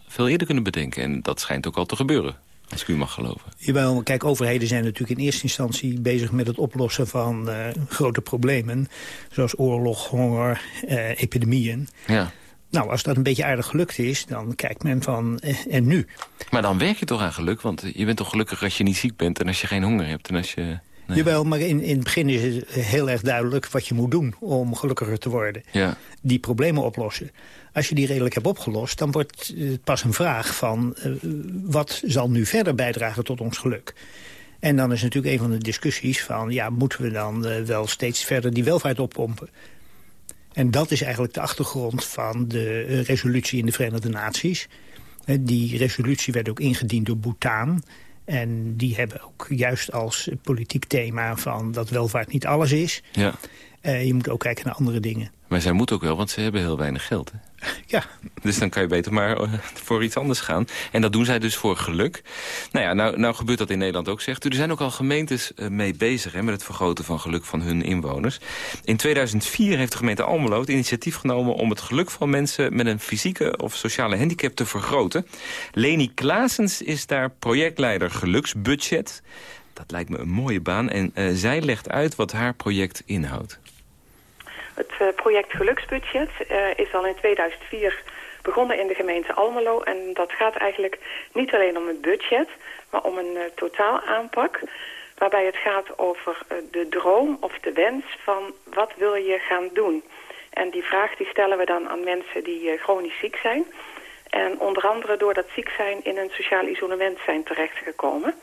veel eerder kunnen bedenken. En dat schijnt ook al te gebeuren, als ik u mag geloven. Jawel, kijk, overheden zijn natuurlijk in eerste instantie bezig met het oplossen van uh, grote problemen. Zoals oorlog, honger, uh, epidemieën. Ja. Nou, als dat een beetje aardig gelukt is, dan kijkt men van, eh, en nu? Maar dan werk je toch aan geluk? Want je bent toch gelukkig als je niet ziek bent en als je geen honger hebt en als je... Nee. Jawel, maar in, in het begin is het heel erg duidelijk wat je moet doen om gelukkiger te worden. Ja. Die problemen oplossen. Als je die redelijk hebt opgelost, dan wordt het pas een vraag van... Uh, wat zal nu verder bijdragen tot ons geluk? En dan is natuurlijk een van de discussies van... ja, moeten we dan uh, wel steeds verder die welvaart oppompen? En dat is eigenlijk de achtergrond van de resolutie in de Verenigde Naties. die resolutie werd ook ingediend door Bhutan... En die hebben ook juist als politiek thema van dat welvaart niet alles is. Ja. Uh, je moet ook kijken naar andere dingen. Maar zij moet ook wel, want ze hebben heel weinig geld. Hè? Ja. Dus dan kan je beter maar uh, voor iets anders gaan. En dat doen zij dus voor geluk. Nou ja, nou, nou gebeurt dat in Nederland ook, zegt u. Er zijn ook al gemeentes uh, mee bezig hè, met het vergroten van geluk van hun inwoners. In 2004 heeft de gemeente Almelo het initiatief genomen... om het geluk van mensen met een fysieke of sociale handicap te vergroten. Leni Klaasens is daar projectleider geluksbudget. Dat lijkt me een mooie baan. En uh, zij legt uit wat haar project inhoudt. Het uh, project Geluksbudget uh, is al in 2004 begonnen in de gemeente Almelo. En dat gaat eigenlijk niet alleen om het budget, maar om een uh, totaalaanpak. Waarbij het gaat over de droom of de wens van wat wil je gaan doen. En die vraag die stellen we dan aan mensen die chronisch ziek zijn. En onder andere door dat ziek zijn in een sociaal isolement zijn terechtgekomen.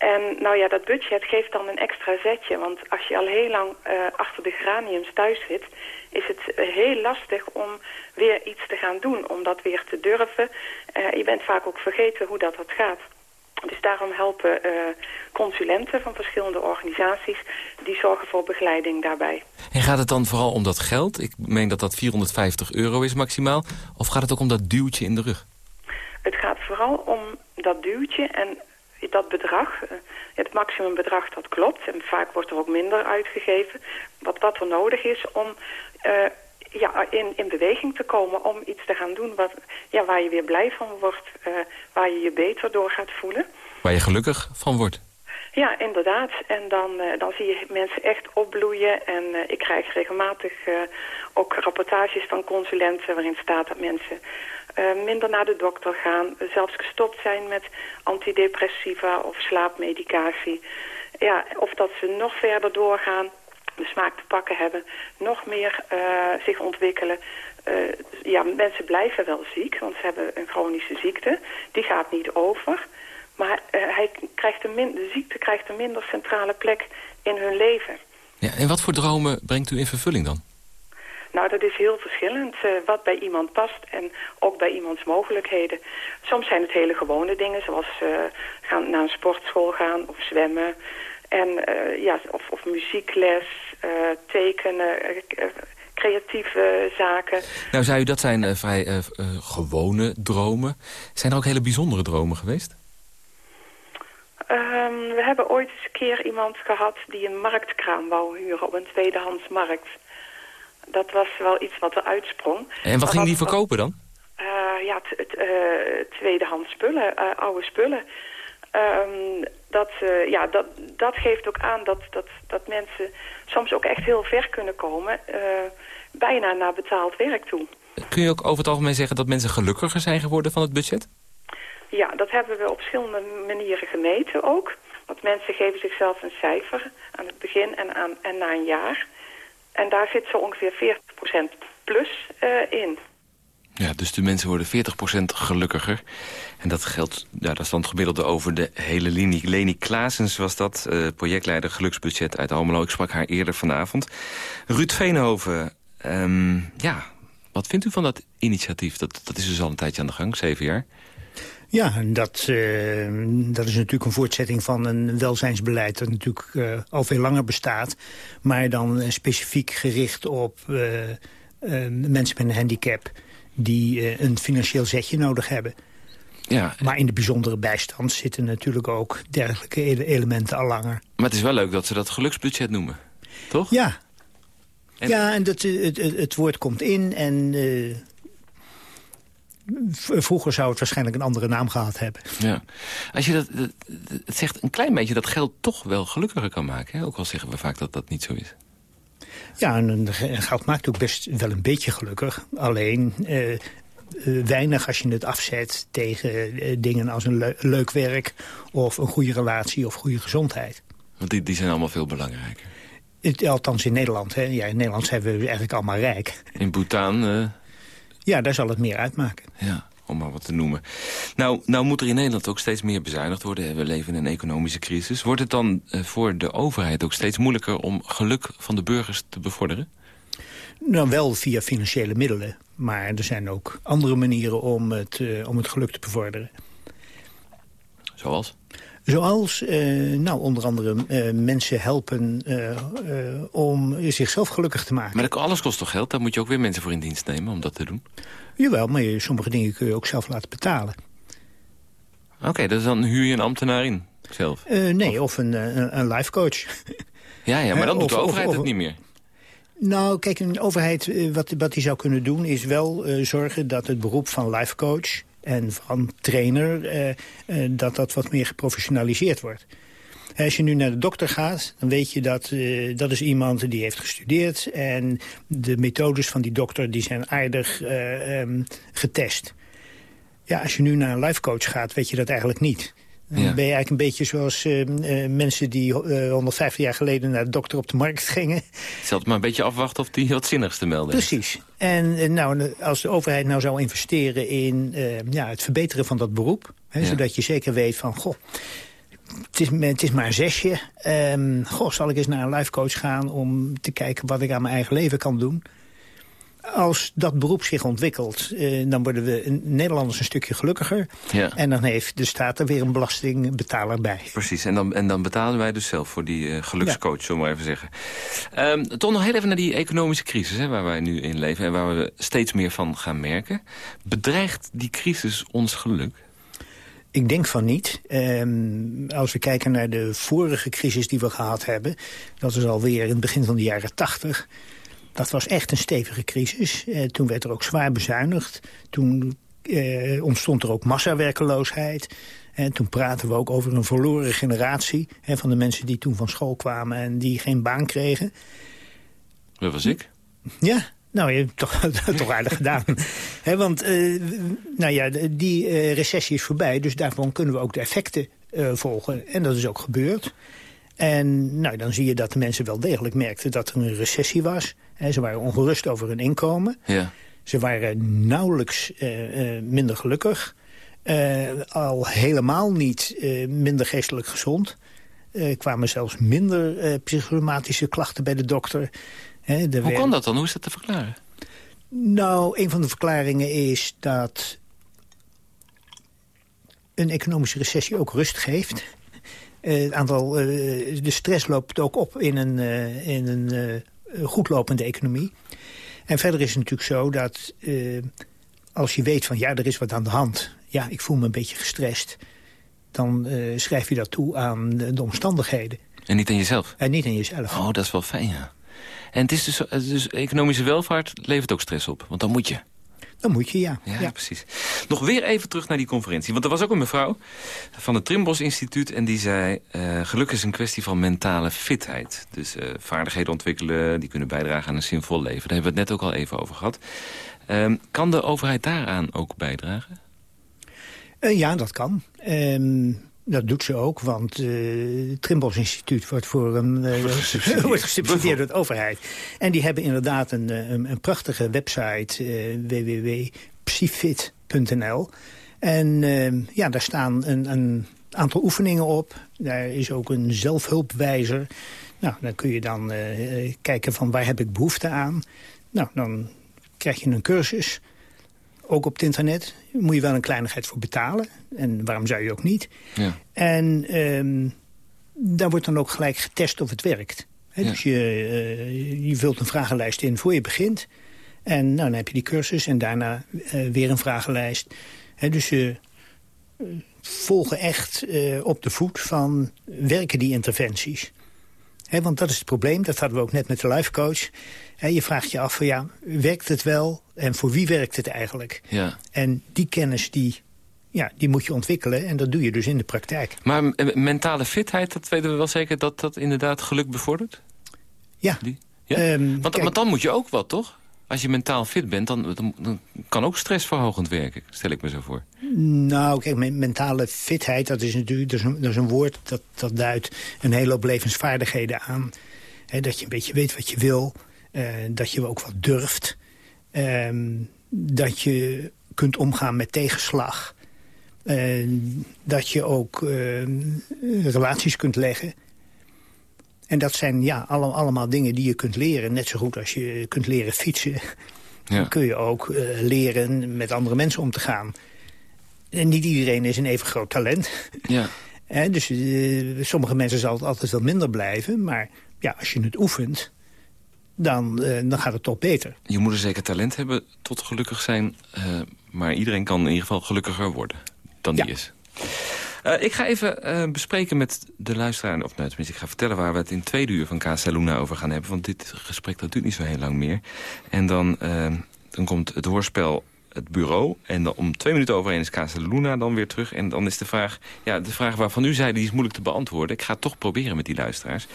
En nou ja, dat budget geeft dan een extra zetje. Want als je al heel lang uh, achter de geraniums thuis zit... is het uh, heel lastig om weer iets te gaan doen. Om dat weer te durven. Uh, je bent vaak ook vergeten hoe dat, dat gaat. Dus daarom helpen consulenten van verschillende organisaties... die zorgen voor begeleiding daarbij. En gaat het dan vooral om dat geld? Ik meen dat dat 450 euro is maximaal. Of gaat het ook om dat duwtje in de rug? Het gaat vooral om dat duwtje en dat bedrag, het maximumbedrag, dat klopt. En vaak wordt er ook minder uitgegeven. Wat, wat er nodig is om uh, ja, in, in beweging te komen, om iets te gaan doen wat, ja, waar je weer blij van wordt, uh, waar je je beter door gaat voelen. Waar je gelukkig van wordt. Ja, inderdaad. En dan, uh, dan zie je mensen echt opbloeien. En uh, ik krijg regelmatig uh, ook rapportages van consulenten... waarin staat dat mensen minder naar de dokter gaan... zelfs gestopt zijn met antidepressiva of slaapmedicatie. Ja, of dat ze nog verder doorgaan, de smaak te pakken hebben... nog meer zich ontwikkelen... ja, mensen blijven wel ziek, want ze hebben een chronische ziekte. Die gaat niet over... Maar hij krijgt een min de ziekte krijgt een minder centrale plek in hun leven. Ja, en wat voor dromen brengt u in vervulling dan? Nou, dat is heel verschillend uh, wat bij iemand past en ook bij iemands mogelijkheden. Soms zijn het hele gewone dingen, zoals uh, gaan naar een sportschool gaan of zwemmen. En ja, of, of muziekles, tekenen, creatieve zaken. Nou, zou u dat zijn vrij gewone dromen? Zijn er ook hele bijzondere dromen geweest? Um, we hebben ooit eens een keer iemand gehad die een marktkraam wou huren op een tweedehands markt. Dat was wel iets wat er uitsprong. En wat ging die verkopen dan? Uh, ja, uh, tweedehands spullen, uh, oude spullen. Um, dat, ja, dat, dat geeft ook aan dat, dat, dat mensen soms ook echt heel ver kunnen komen. bijna naar betaald werk toe. Kun je ook over het algemeen zeggen dat mensen gelukkiger zijn geworden van het budget? Ja, dat hebben we op verschillende manieren gemeten ook. Want mensen geven zichzelf een cijfer aan het begin en, aan, en na een jaar. En daar zit zo ongeveer 40% plus uh, in. Ja, dus de mensen worden 40% gelukkiger. En dat geldt, ja, dat is dan het gemiddelde over de hele linie. Leni Klaasens was dat, eh, projectleider geluksbudget uit Almelo. Ik sprak haar eerder vanavond. Ruud Veenhoven, ehm, ja, wat vindt u van dat initiatief? Dat, dat is dus al een tijdje aan de gang, zeven jaar. Ja, en dat, eh, dat is natuurlijk een voortzetting van een welzijnsbeleid... dat natuurlijk eh, al veel langer bestaat. Maar dan eh, specifiek gericht op mensen met een handicap... die een financieel zetje nodig hebben. Ja, Maar in de bijzondere bijstand zitten natuurlijk ook dergelijke ele- elementen al langer. maar het is wel leuk dat ze dat geluksbudget noemen. Toch? Ja, En- ja en dat, het, het, het woord komt in en... vroeger zou het waarschijnlijk een andere naam gehad hebben. Ja. Als je dat, het zegt een klein beetje dat geld toch wel gelukkiger kan maken. Hè? Ook al zeggen we vaak dat dat niet zo is. Ja, en geld maakt ook best wel een beetje gelukkig. Alleen eh, eh, weinig als je het afzet tegen eh, dingen als een leu- leuk werk... of een goede relatie of goede gezondheid. Want die, die zijn allemaal veel belangrijker. Het, althans in Nederland. Hè. Ja, in Nederland zijn we eigenlijk allemaal rijk. In Bhutan, eh, Ja, daar zal het meer uitmaken. ja, om maar wat te noemen. Nou, nou moet er in Nederland ook steeds meer bezuinigd worden. We leven in een economische crisis. Wordt het dan eh, voor de overheid ook steeds moeilijker... om geluk van de burgers te bevorderen? Nou, wel via financiële middelen. Maar er zijn ook andere manieren om het, eh, om het geluk te bevorderen. Zoals? Zoals eh, nou, onder andere eh, mensen helpen eh, eh, om zichzelf gelukkig te maken. Maar alles kost toch geld? Daar moet je ook weer mensen voor in dienst nemen om dat te doen. Jawel, maar je- sommige dingen kun je ook zelf laten betalen. Oké, dus dan huur je een ambtenaar in zelf. Nee, of een, een, een life coach. Ja, ja maar dan doet de of- overheid of- het niet meer. Nou, kijk, een overheid, wat, wat die zou kunnen doen... is wel zorgen dat het beroep van life coach en van trainer... eh, eh, dat dat wat meer geprofessionaliseerd wordt. Als je nu naar de dokter gaat, dan weet je dat eh, dat is iemand die heeft gestudeerd... en de methodes van die dokter die zijn aardig eh, ehm, getest. Ja, als je nu naar een life coach gaat, weet je dat eigenlijk niet. Dan Ja. ben je eigenlijk een beetje zoals eh, eh, mensen die eh, 150 jaar geleden naar de dokter op de markt gingen. Zal het maar een beetje afwachten of die wat zinnigs te melden. Precies. En eh, nou, als de overheid nou zou investeren in ja, het verbeteren van dat beroep... Hè, Ja. zodat je zeker weet van, goh, het is, het is maar een zesje. Ehm, goh, zal ik eens naar een life coach gaan om te kijken wat ik aan mijn eigen leven kan doen? Als dat beroep zich ontwikkelt, eh, dan worden we Nederlanders een stukje gelukkiger. Ja. En dan heeft de staat er weer een belastingbetaler bij. Precies, en dan, en dan betalen wij dus zelf voor die eh, gelukscoach, zullen we maar even zeggen. Ehm toch nog heel even naar die economische crisis hè, waar wij nu in leven... en waar we steeds meer van gaan merken. Bedreigt die crisis ons geluk? Ik denk van niet. Ehm, als we kijken naar de vorige crisis die we gehad hebben... dat is alweer in het begin van de jaren tachtig... dat was echt een stevige crisis. Eh, toen werd er ook zwaar bezuinigd. Toen eh, ontstond er ook massawerkeloosheid. En toen praten we ook over een verloren generatie... Hè, van de mensen die toen van school kwamen en die geen baan kregen. Dat was ik. Ja, nou, je hebt toch, toch aardig gedaan. Want eh, nou ja, die eh, recessie is voorbij, dus daarvan kunnen we ook de effecten eh, volgen. En dat is ook gebeurd. En nou, dan zie je dat de mensen wel degelijk merkten dat er een recessie was. Ze waren ongerust over hun inkomen. Ja. Ze waren nauwelijks eh, eh, minder gelukkig. Eh, al helemaal niet minder geestelijk gezond. Er kwamen zelfs minder psychosomatische klachten bij de dokter. Er Hoe werd- kan dat dan? Hoe is dat te verklaren? nou, een van de verklaringen is dat een economische recessie ook rust geeft. Eh, het aantal, eh, de stress loopt ook op in een, eh, in een goedlopende economie. En verder is het natuurlijk zo dat als je weet van ja, er is wat aan de hand. Ja, ik voel me een beetje gestrest. Dan schrijf je dat toe aan de, de omstandigheden. En niet aan jezelf? En niet aan jezelf. Oh, dat is wel fijn, ja. En het is dus, dus economische welvaart levert ook stress op. Want dan moet je. Dan moet je, ja. Ja, precies. Nog weer even terug naar die conferentie. Want er was ook een mevrouw van het Trimbos Instituut... en die zei, eh, geluk is een kwestie van mentale fitheid. Dus eh, vaardigheden ontwikkelen, die kunnen bijdragen aan een zinvol leven. Daar hebben we het net ook al even over gehad. Ehm, kan de overheid daaraan ook bijdragen? Eh, ja, dat kan. Ehm, dat doet ze ook, want eh, het Trimbos Instituut wordt, voor een, gesubsidieerd. wordt gesubsidieerd door de overheid. En die hebben inderdaad een, eh, een, een prachtige website, eh psyfit.nl. En ja, daar staan een, een aantal oefeningen op. Daar is ook een zelfhulpwijzer. Nou, dan kun je dan kijken van waar heb ik behoefte aan. Nou, dan krijg je een cursus. Ook op het internet. Daar moet je wel een kleinigheid voor betalen. En waarom zou je ook niet? Ja. En ehm, daar wordt dan ook gelijk getest of het werkt. Dus je, eh, je vult een vragenlijst in voor je begint. En nou, dan heb je die cursus en daarna eh, weer een vragenlijst. Dus je eh, volgen echt op de voet van werken die interventies. Want dat is het probleem, dat hadden we ook net met de life je vraagt je af, van, ja, werkt het wel en voor wie werkt het eigenlijk? Ja. En die kennis die, ja, die moet je ontwikkelen en dat doe je dus in de praktijk. Maar eh, mentale fitheid, dat weten we wel zeker dat dat inderdaad geluk bevordert? Ja. Die? ja? Ehm, want, dan moet je ook wat, toch? Als je mentaal fit bent, dan, dan, dan kan ook stressverhogend werken, stel ik me zo voor. Nou, kijk, me- mentale fitheid, dat is natuurlijk dat is een, dat is een woord dat, dat duidt een hele hoop levensvaardigheden aan. Hè, dat je een beetje weet wat je wil, dat je ook wat durft. ehm, dat je kunt omgaan met tegenslag. eh, dat je ook ehm, relaties kunt leggen. En dat zijn ja, alle- allemaal dingen die je kunt leren. Net zo goed als je kunt leren fietsen. Ja. Dan kun je ook eh, leren met andere mensen om te gaan. En niet iedereen is een even groot talent. Ja. Hè, dus eh, sommige mensen zal het altijd wel minder blijven. Maar ja, als je het oefent, dan, eh, dan gaat het toch beter. Je moet er zeker talent hebben tot gelukkig zijn. eh, maar iedereen kan in ieder geval gelukkiger worden dan die is. Eh, ik ga even bespreken met de luisteraar, of nou, tenminste, ik ga vertellen waar we het in tweede uur van Casa Luna over gaan hebben. Want dit gesprek dat duurt niet zo heel lang meer. En dan, dan komt het hoorspel het bureau. En dan om twee minuten over één is Casa Luna dan weer terug. En dan is de vraag, ja, de vraag waarvan u zei, die is moeilijk te beantwoorden. Ik ga het toch proberen met die luisteraars.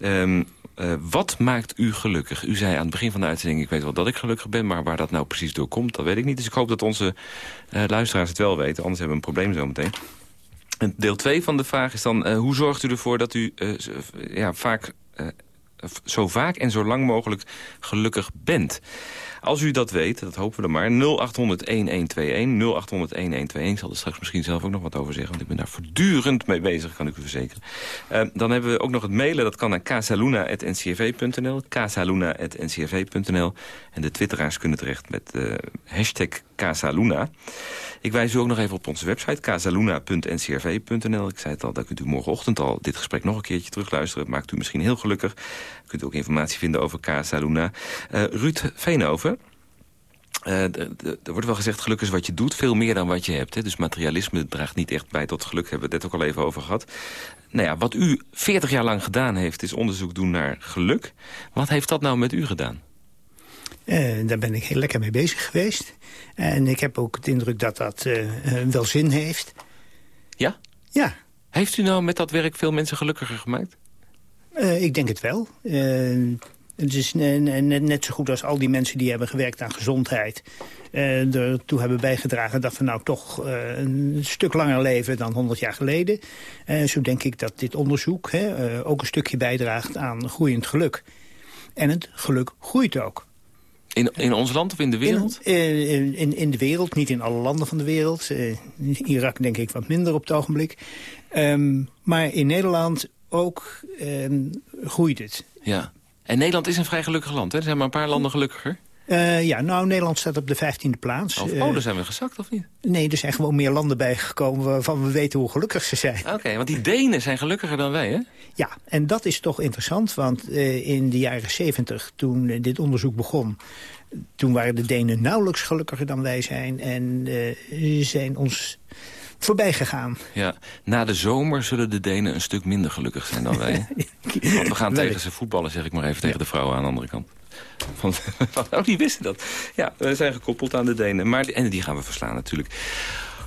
Ehm, eh, wat maakt u gelukkig? U zei aan het begin van de uitzending... ik weet wel dat ik gelukkig ben, maar waar dat nou precies door komt... dat weet ik niet. Dus ik hoop dat onze eh, luisteraars het wel weten. Anders hebben we een probleem zometeen. En deel 2 van de vraag is dan... eh, hoe zorgt u ervoor dat u ja, vaak, zo vaak en zo lang mogelijk gelukkig bent? Als u dat weet, dat hopen we dan maar, 0800-1121, 0800-1121. Ik zal er straks misschien zelf ook nog wat over zeggen, want ik ben daar voortdurend mee bezig, kan ik u verzekeren. Eh, dan hebben we ook nog het mailen, dat kan naar casaluna.ncrv.nl, casaluna.ncrv.nl. En de twitteraars kunnen terecht met eh, hashtag Casaluna. Ik wijs u ook nog even op onze website, casaluna.ncrv.nl. Ik zei het al, daar kunt u morgenochtend al dit gesprek nog een keertje terugluisteren. Het maakt u misschien heel gelukkig. U kunt ook informatie vinden over Casaluna. Eh Ruud Veenhoven, eh, er wordt wel gezegd, geluk is wat je doet, veel meer dan wat je hebt. Hè? Dus materialisme draagt niet echt bij tot geluk, hebben we het net ook al even over gehad. Nou ja, wat u 40 jaar lang gedaan heeft, is onderzoek doen naar geluk. Wat heeft dat nou met u gedaan? Eh, daar ben ik heel lekker mee bezig geweest. En ik heb ook het indruk dat dat eh, eh, wel zin heeft. Ja? Ja, Heeft u nou met dat werk veel mensen gelukkiger gemaakt? ik denk het wel. Het is ne- ne- net, net zo goed als al die mensen die hebben gewerkt aan gezondheid... ertoe hebben bijgedragen dat we nou toch een stuk langer leven dan 100 jaar geleden. Zo denk ik dat dit onderzoek hè, ook een stukje bijdraagt aan groeiend geluk. En het geluk groeit ook. In, in ons land of in de wereld? In, in, in, in de wereld, niet in alle landen van de wereld. Eh, in Irak denk ik wat minder op het ogenblik. Ehm, maar in Nederland ook ehm, groeit het. Ja. En Nederland is een vrij gelukkig land, hè? Er zijn maar een paar landen gelukkiger. Eh, ja, nou, Nederland staat op de vijftiende plaats. Of Eh, Polen zijn we gezakt, of niet? nee, er zijn gewoon meer landen bijgekomen waarvan we weten hoe gelukkig ze zijn. Oké, want die Denen zijn gelukkiger dan wij, hè? Ja, en dat is toch interessant, want eh, in de jaren zeventig, toen dit onderzoek begon... toen waren de Denen nauwelijks gelukkiger dan wij zijn... en ze zijn ons voorbij gegaan. Ja. Na de zomer zullen de Denen een stuk minder gelukkig zijn dan wij. Want we gaan tegen ze voetballen, zeg ik maar even, tegen de vrouwen aan de andere kant. Van, oh, die wisten dat. Ja, we zijn gekoppeld aan de Denen. Maar, en die gaan we verslaan natuurlijk.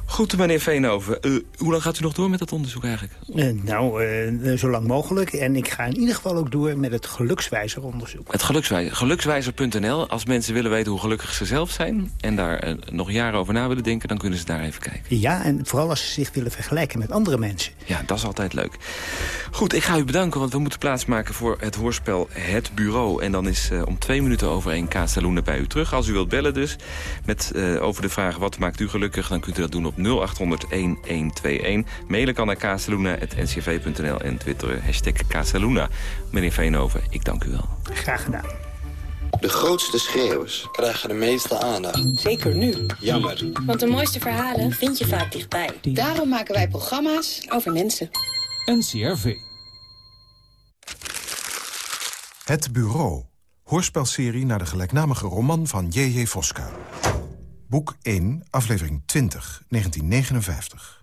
Goed, meneer Veenhoven. Uh, hoe lang gaat u nog door met dat onderzoek eigenlijk? Uh, nou, uh, zo lang mogelijk. En ik ga in ieder geval ook door met het gelukswijzeronderzoek. Het gelukswijzer. Gelukswijzer.nl. Als mensen willen weten hoe gelukkig ze zelf zijn... en daar nog jaren over na willen denken, dan kunnen ze daar even kijken. Ja, en vooral als ze zich willen vergelijken met andere mensen. Ja, dat is altijd leuk. Goed, ik ga u bedanken, want we moeten plaatsmaken voor het hoorspel Het Bureau. En dan is om twee minuten over één Kaasaloenen bij u terug. Als u wilt bellen dus, met, over de vraag wat maakt u gelukkig... dan kunt u dat doen op 0800-1121. Mailen kan naar kazeluna.ncv.nl en twitteren hashtag Kazeluna. Meneer Veenhoven, ik dank u wel. Graag gedaan. De grootste schreeuwers krijgen de meeste aandacht. Zeker nu. Jammer. Want de mooiste verhalen vind je vaak dichtbij. Daarom maken wij programma's over mensen. NCRV. Het Bureau. Hoorspelserie naar de gelijknamige roman van J.J. Voska. Boek 1, aflevering 20, 1959.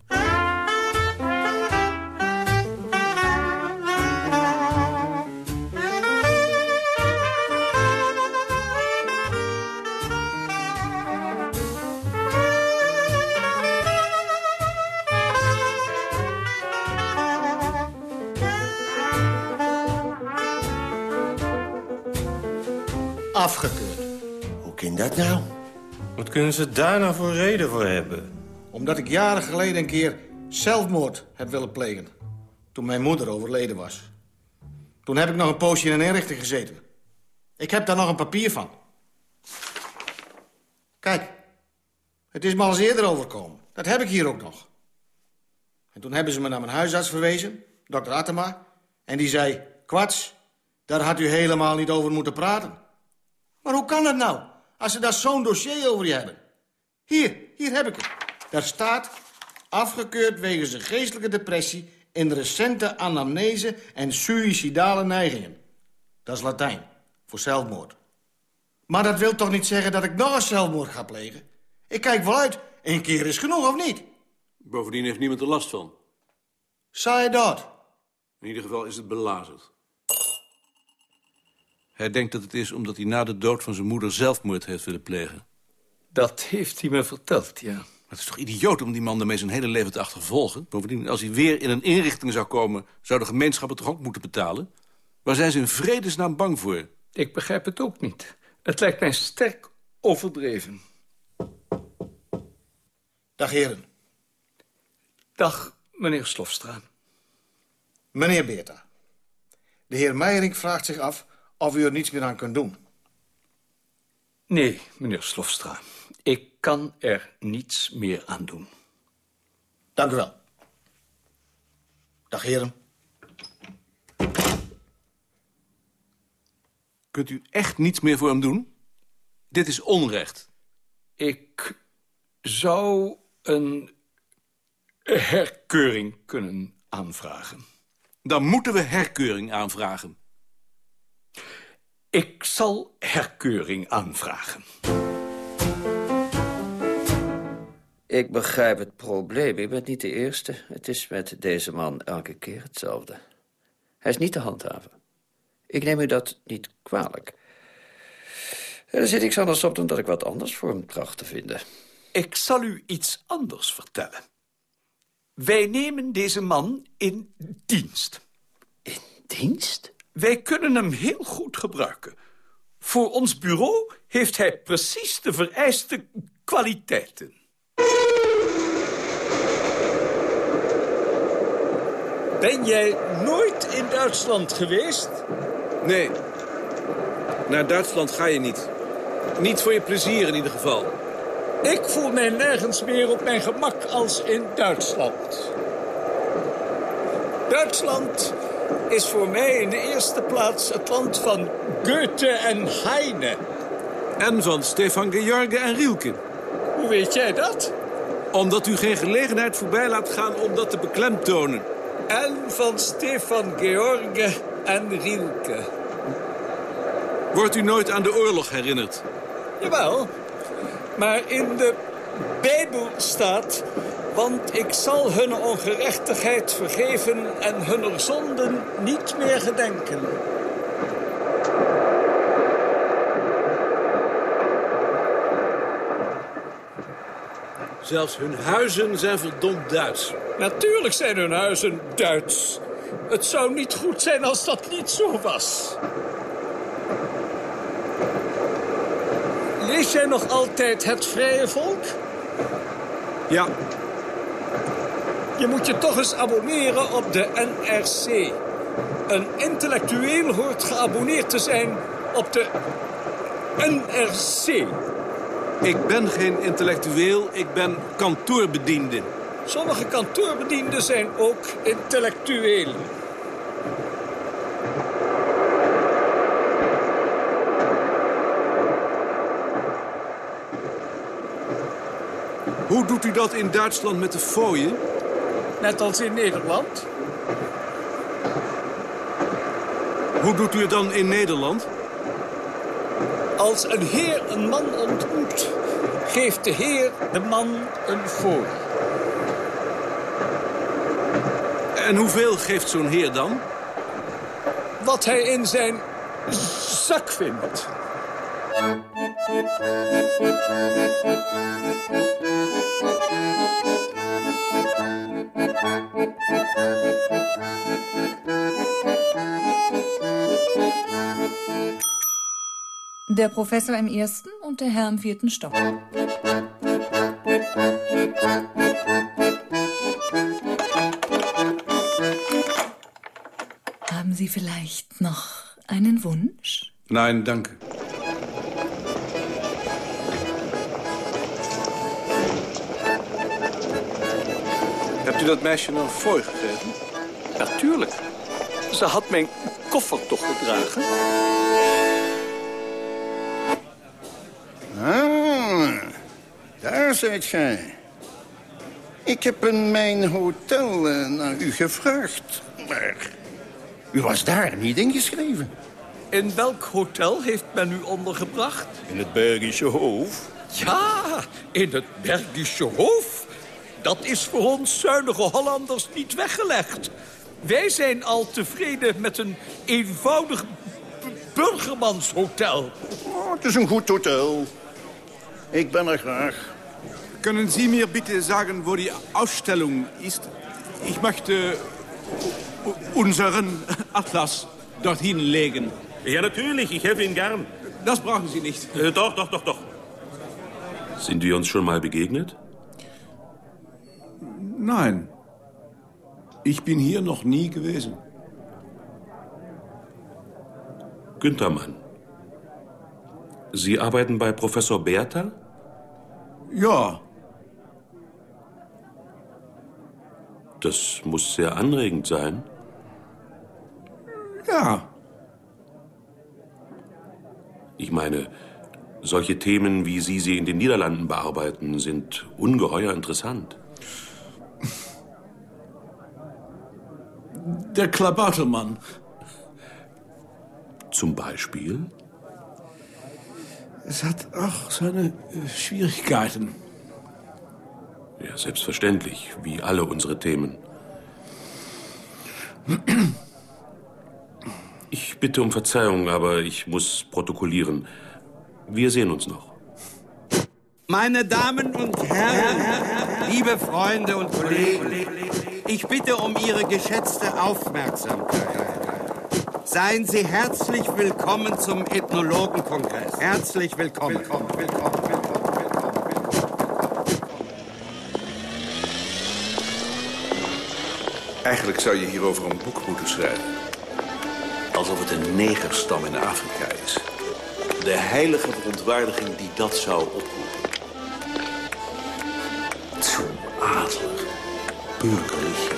Afgekeurd. Hoe kan dat nou? Wat kunnen ze daar nou voor reden voor hebben? Omdat ik jaren geleden een keer zelfmoord heb willen plegen. Toen mijn moeder overleden was. Toen heb ik nog een poosje in een inrichting gezeten. Ik heb daar nog een papier van. Kijk, het is me al eens eerder overkomen. Dat heb ik hier ook nog. En toen hebben ze me naar mijn huisarts verwezen, dokter Attema. En die zei, kwats, daar had u helemaal niet over moeten praten. Maar hoe kan dat nou? Als ze daar zo'n dossier over je hebben. Hier, hier heb ik het. Daar staat afgekeurd wegens een geestelijke depressie... in recente anamnese en suïcidale neigingen. Dat is Latijn, voor zelfmoord. Maar dat wil toch niet zeggen dat ik nog een zelfmoord ga plegen? Ik kijk wel uit. Eén keer is genoeg, of niet? Bovendien heeft niemand er last van. Je dat? In ieder geval is het belazerd. Hij denkt dat het is omdat hij na de dood van zijn moeder zelfmoord heeft willen plegen. Dat heeft hij me verteld, ja. Het is toch idioot om die man daarmee zijn hele leven te achtervolgen? Bovendien, als hij weer in een inrichting zou komen... zou de gemeenschap het toch ook moeten betalen? Waar zijn ze in vredesnaam bang voor? Ik begrijp het ook niet. Het lijkt mij sterk overdreven. Dag, heren. Dag, meneer Slofstra. Meneer Beerta. De heer Meijering vraagt zich af of u er niets meer aan kunt doen. Nee, meneer Slofstra. Ik kan er niets meer aan doen. Dank u wel. Dag, heren. Kunt u echt niets meer voor hem doen? Dit is onrecht. Ik zou een herkeuring kunnen aanvragen. Dan moeten we herkeuring aanvragen. Ik zal herkeuring aanvragen. Ik begrijp het probleem. Ik ben niet de eerste. Het is met deze man elke keer hetzelfde. Hij is niet te handhaven. Ik neem u dat niet kwalijk. Er zit niks anders op dan dat ik wat anders voor hem tracht te vinden. Ik zal u iets anders vertellen. Wij nemen deze man in dienst. In dienst? Wij kunnen hem heel goed gebruiken. Voor ons bureau heeft hij precies de vereiste kwaliteiten. Ben jij nooit in Duitsland geweest? Nee. Naar Duitsland ga je niet. Niet voor je plezier in ieder geval. Ik voel mij nergens meer op mijn gemak als in Duitsland. Duitsland is voor mij in de eerste plaats het land van Goethe en Heine. En van Stefan George en Rielke. Hoe weet jij dat? Omdat u geen gelegenheid voorbij laat gaan om dat te beklemtonen. En van Stefan George en Rielke. Wordt u nooit aan de oorlog herinnerd? Jawel, maar in de Bijbel staat... want ik zal hun ongerechtigheid vergeven en hun zonden niet meer gedenken. Zelfs hun huizen zijn verdomd Duits. Natuurlijk zijn hun huizen Duits. Het zou niet goed zijn als dat niet zo was. Lees jij nog altijd Het Vrije Volk? Ja. Je moet je toch eens abonneren op de NRC. Een intellectueel hoort geabonneerd te zijn op de NRC. Ik ben geen intellectueel, ik ben kantoorbediende. Sommige kantoorbedienden zijn ook intellectueel. Hoe doet u dat in Duitsland met de fooien? Net als in Nederland. Hoe doet u het dan in Nederland? Als een heer een man ontmoet, geeft de heer de man een fooi. En hoeveel geeft zo'n heer dan? Wat hij in zijn zak vindt. Der Professor im ersten und der Herr im vierten Stock. Haben Sie vielleicht noch einen Wunsch? Nein, danke. U dat meisje een fooi gegeven? Natuurlijk. Ze had mijn koffer toch gedragen? Ah, daar zijt gij. Ik heb in mijn hotel eh, naar u gevraagd, maar u was daar niet ingeschreven. In welk hotel heeft men u ondergebracht? In het Bergische Hoofd. Ja, in het Bergische Hof. Dat is voor ons zuinige Hollanders niet weggelegd. Wij zijn al tevreden met een eenvoudig burgermanshotel. Oh, het is een goed hotel. Ik ben er graag. Können Sie mir bitte sagen, wo die Ausstellung ist? Ich möchte unseren Atlas dorthin legen. Ja, natürlich. Ich helfe Ihnen gern. Das brauchen Sie nicht. Äh, doch, doch, doch, doch. Sind wir uns schon mal begegnet? Nein. Ich bin hier noch nie gewesen. Günther Mann. Sie arbeiten bei Professor Bertha? Ja. Das muss sehr anregend sein. Ja. Ich meine, solche Themen, wie Sie sie in den Niederlanden bearbeiten, sind ungeheuer interessant. Der Klabautermann. Zum Beispiel? Es hat auch seine äh, Schwierigkeiten. Ja, selbstverständlich, wie alle unsere Themen. Ich bitte um Verzeihung, aber ich muss protokollieren. Wir sehen uns noch. Meine Damen und Herren, liebe Freunde und Kollegen, ich bitte um Ihre geschätzte Aufmerksamkeit. Seien Sie herzlich willkommen zum Ethnologenkongress. Herzlich willkommen. Eigenlijk zou je hierover een boek moeten schrijven. Alsof het een negerstam in Afrika is. De heilige verontwaardiging die dat zou oproepen. Zo'n adelig, Küche.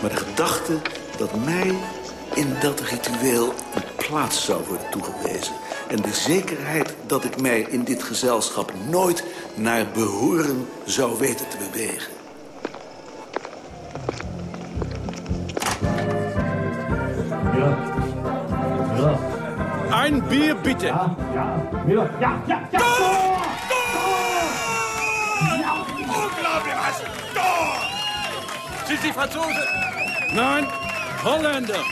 Maar de gedachte dat mij in dat ritueel een plaats zou worden toegewezen... en de zekerheid dat ik mij in dit gezelschap nooit naar behoren zou weten te bewegen. Ein Bier bitte. Ja, ja, ja, ja, ja. Sind Sie Franzose? Nein, Holländer.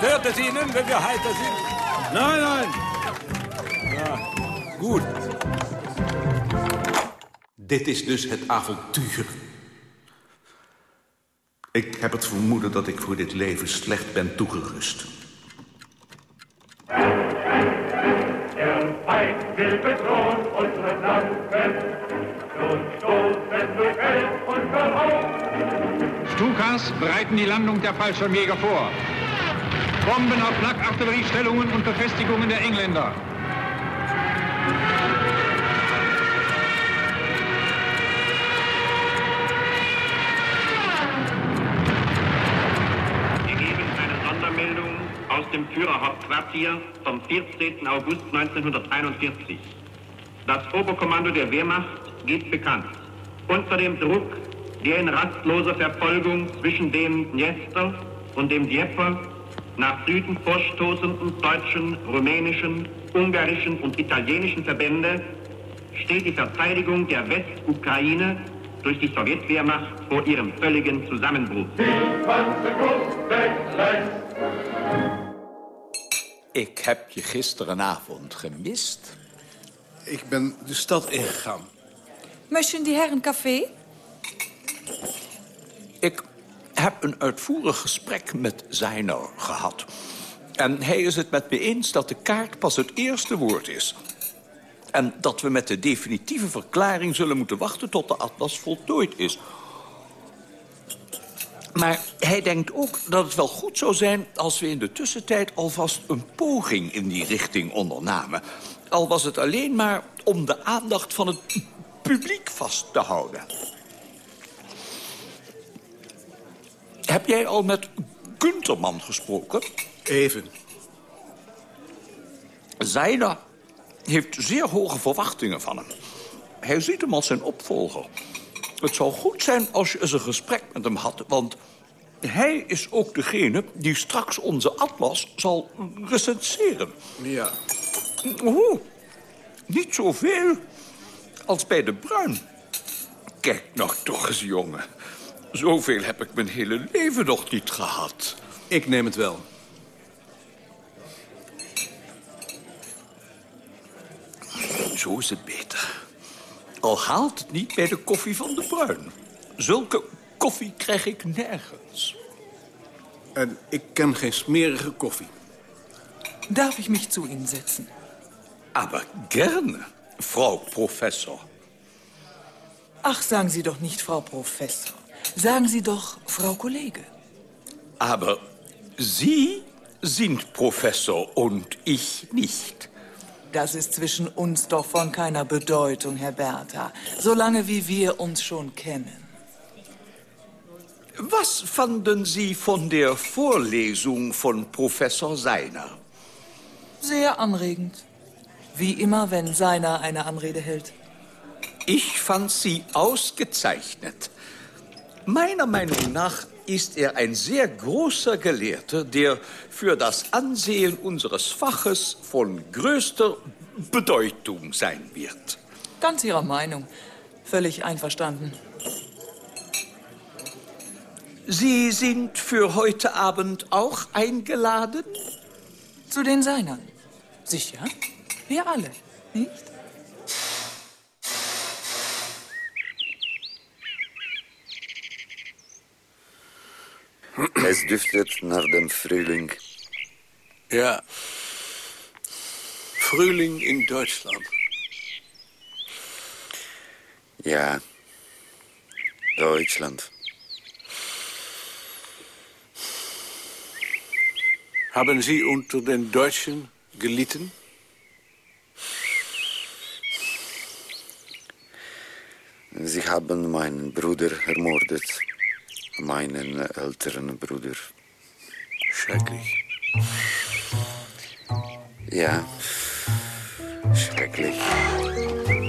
Hört es Ihnen, wenn wir heiter sind? Nein, nein. Goed. Dit is dus het avontuur. Ik heb het vermoeden dat ik voor dit leven slecht ben toegerust. Der Feind will bedrohen unsere Flanken. Nun stoßen und Verlauf. Stukas bereiten die Landung der Fallschirmjäger vor. Bomben auf Flakartilleriestellungen und Befestigungen der Engländer. gegeben eine Sondermeldung aus dem Führerhauptquartier vom 14. August 1941. Das Oberkommando der Wehrmacht gibt bekannt. Unter dem Druck der in rastloser Verfolgung zwischen dem Dniester und dem Dnieper nach Süden vorstoßenden deutschen, rumänischen, ungarischen und italienischen Verbände steht die Verteidigung der Westukraine durch die Sowjetwehrmacht vor ihrem völligen Zusammenbruch. Ik heb je gisterenavond gemist. Ik ben de stad ingegaan. Möchten die Herren Kaffee? Ik heb een uitvoerig gesprek met Zijner gehad. En hij is het met me eens dat de kaart pas het eerste woord is. En dat we met de definitieve verklaring zullen moeten wachten tot de atlas voltooid is. Maar hij denkt ook dat het wel goed zou zijn... als we in de tussentijd alvast een poging in die richting ondernamen. Al was het alleen maar om de aandacht van het publiek vast te houden. Heb jij al met Gunterman gesproken? Even. Zijner heeft zeer hoge verwachtingen van hem. Hij ziet hem als zijn opvolger. Het zou goed zijn als je eens een gesprek met hem had... want hij is ook degene die straks onze atlas zal recenseren. Ja. Oeh, niet zoveel als bij de Bruin. Kijk nou toch eens, jongen. Zoveel heb ik mijn hele leven nog niet gehad. Ik neem het wel. Zo is het beter. Al haalt het niet bij de koffie van de Bruin. Zulke koffie krijg ik nergens. En ik ken geen smerige koffie. Darf ich mich zu Ihnen setzen? Aber gerne, Frau Professor. Ach, sagen Sie doch nicht Frau Professor. Sagen Sie doch Frau Kollege. Aber Sie sind Professor und ich nicht. Das ist zwischen uns doch von keiner Bedeutung, Herr Bertha. Solange wie wir uns schon kennen. Was fanden Sie von der Vorlesung von Professor Seiner? Sehr anregend. Wie immer, wenn Seiner eine Anrede hält. Ich fand sie ausgezeichnet. Meiner Meinung nach ist er ein sehr großer Gelehrter, der für das Ansehen unseres Faches von größter Bedeutung sein wird. Ganz Ihrer Meinung. Völlig einverstanden. Sie sind für heute Abend auch eingeladen? Zu den Seinern. Sicher? Wir alle, nicht? Es duftet nach dem Frühling. Ja. Frühling in Deutschland. Ja. Deutschland. Haben Sie unter den Deutschen gelitten? Sie haben meinen Bruder ermordet. Meinen älteren Bruder. Schrecklich. Ja. Schrecklich.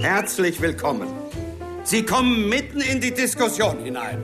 Herzlich willkommen. Sie kommen mitten in die Diskussion hinein.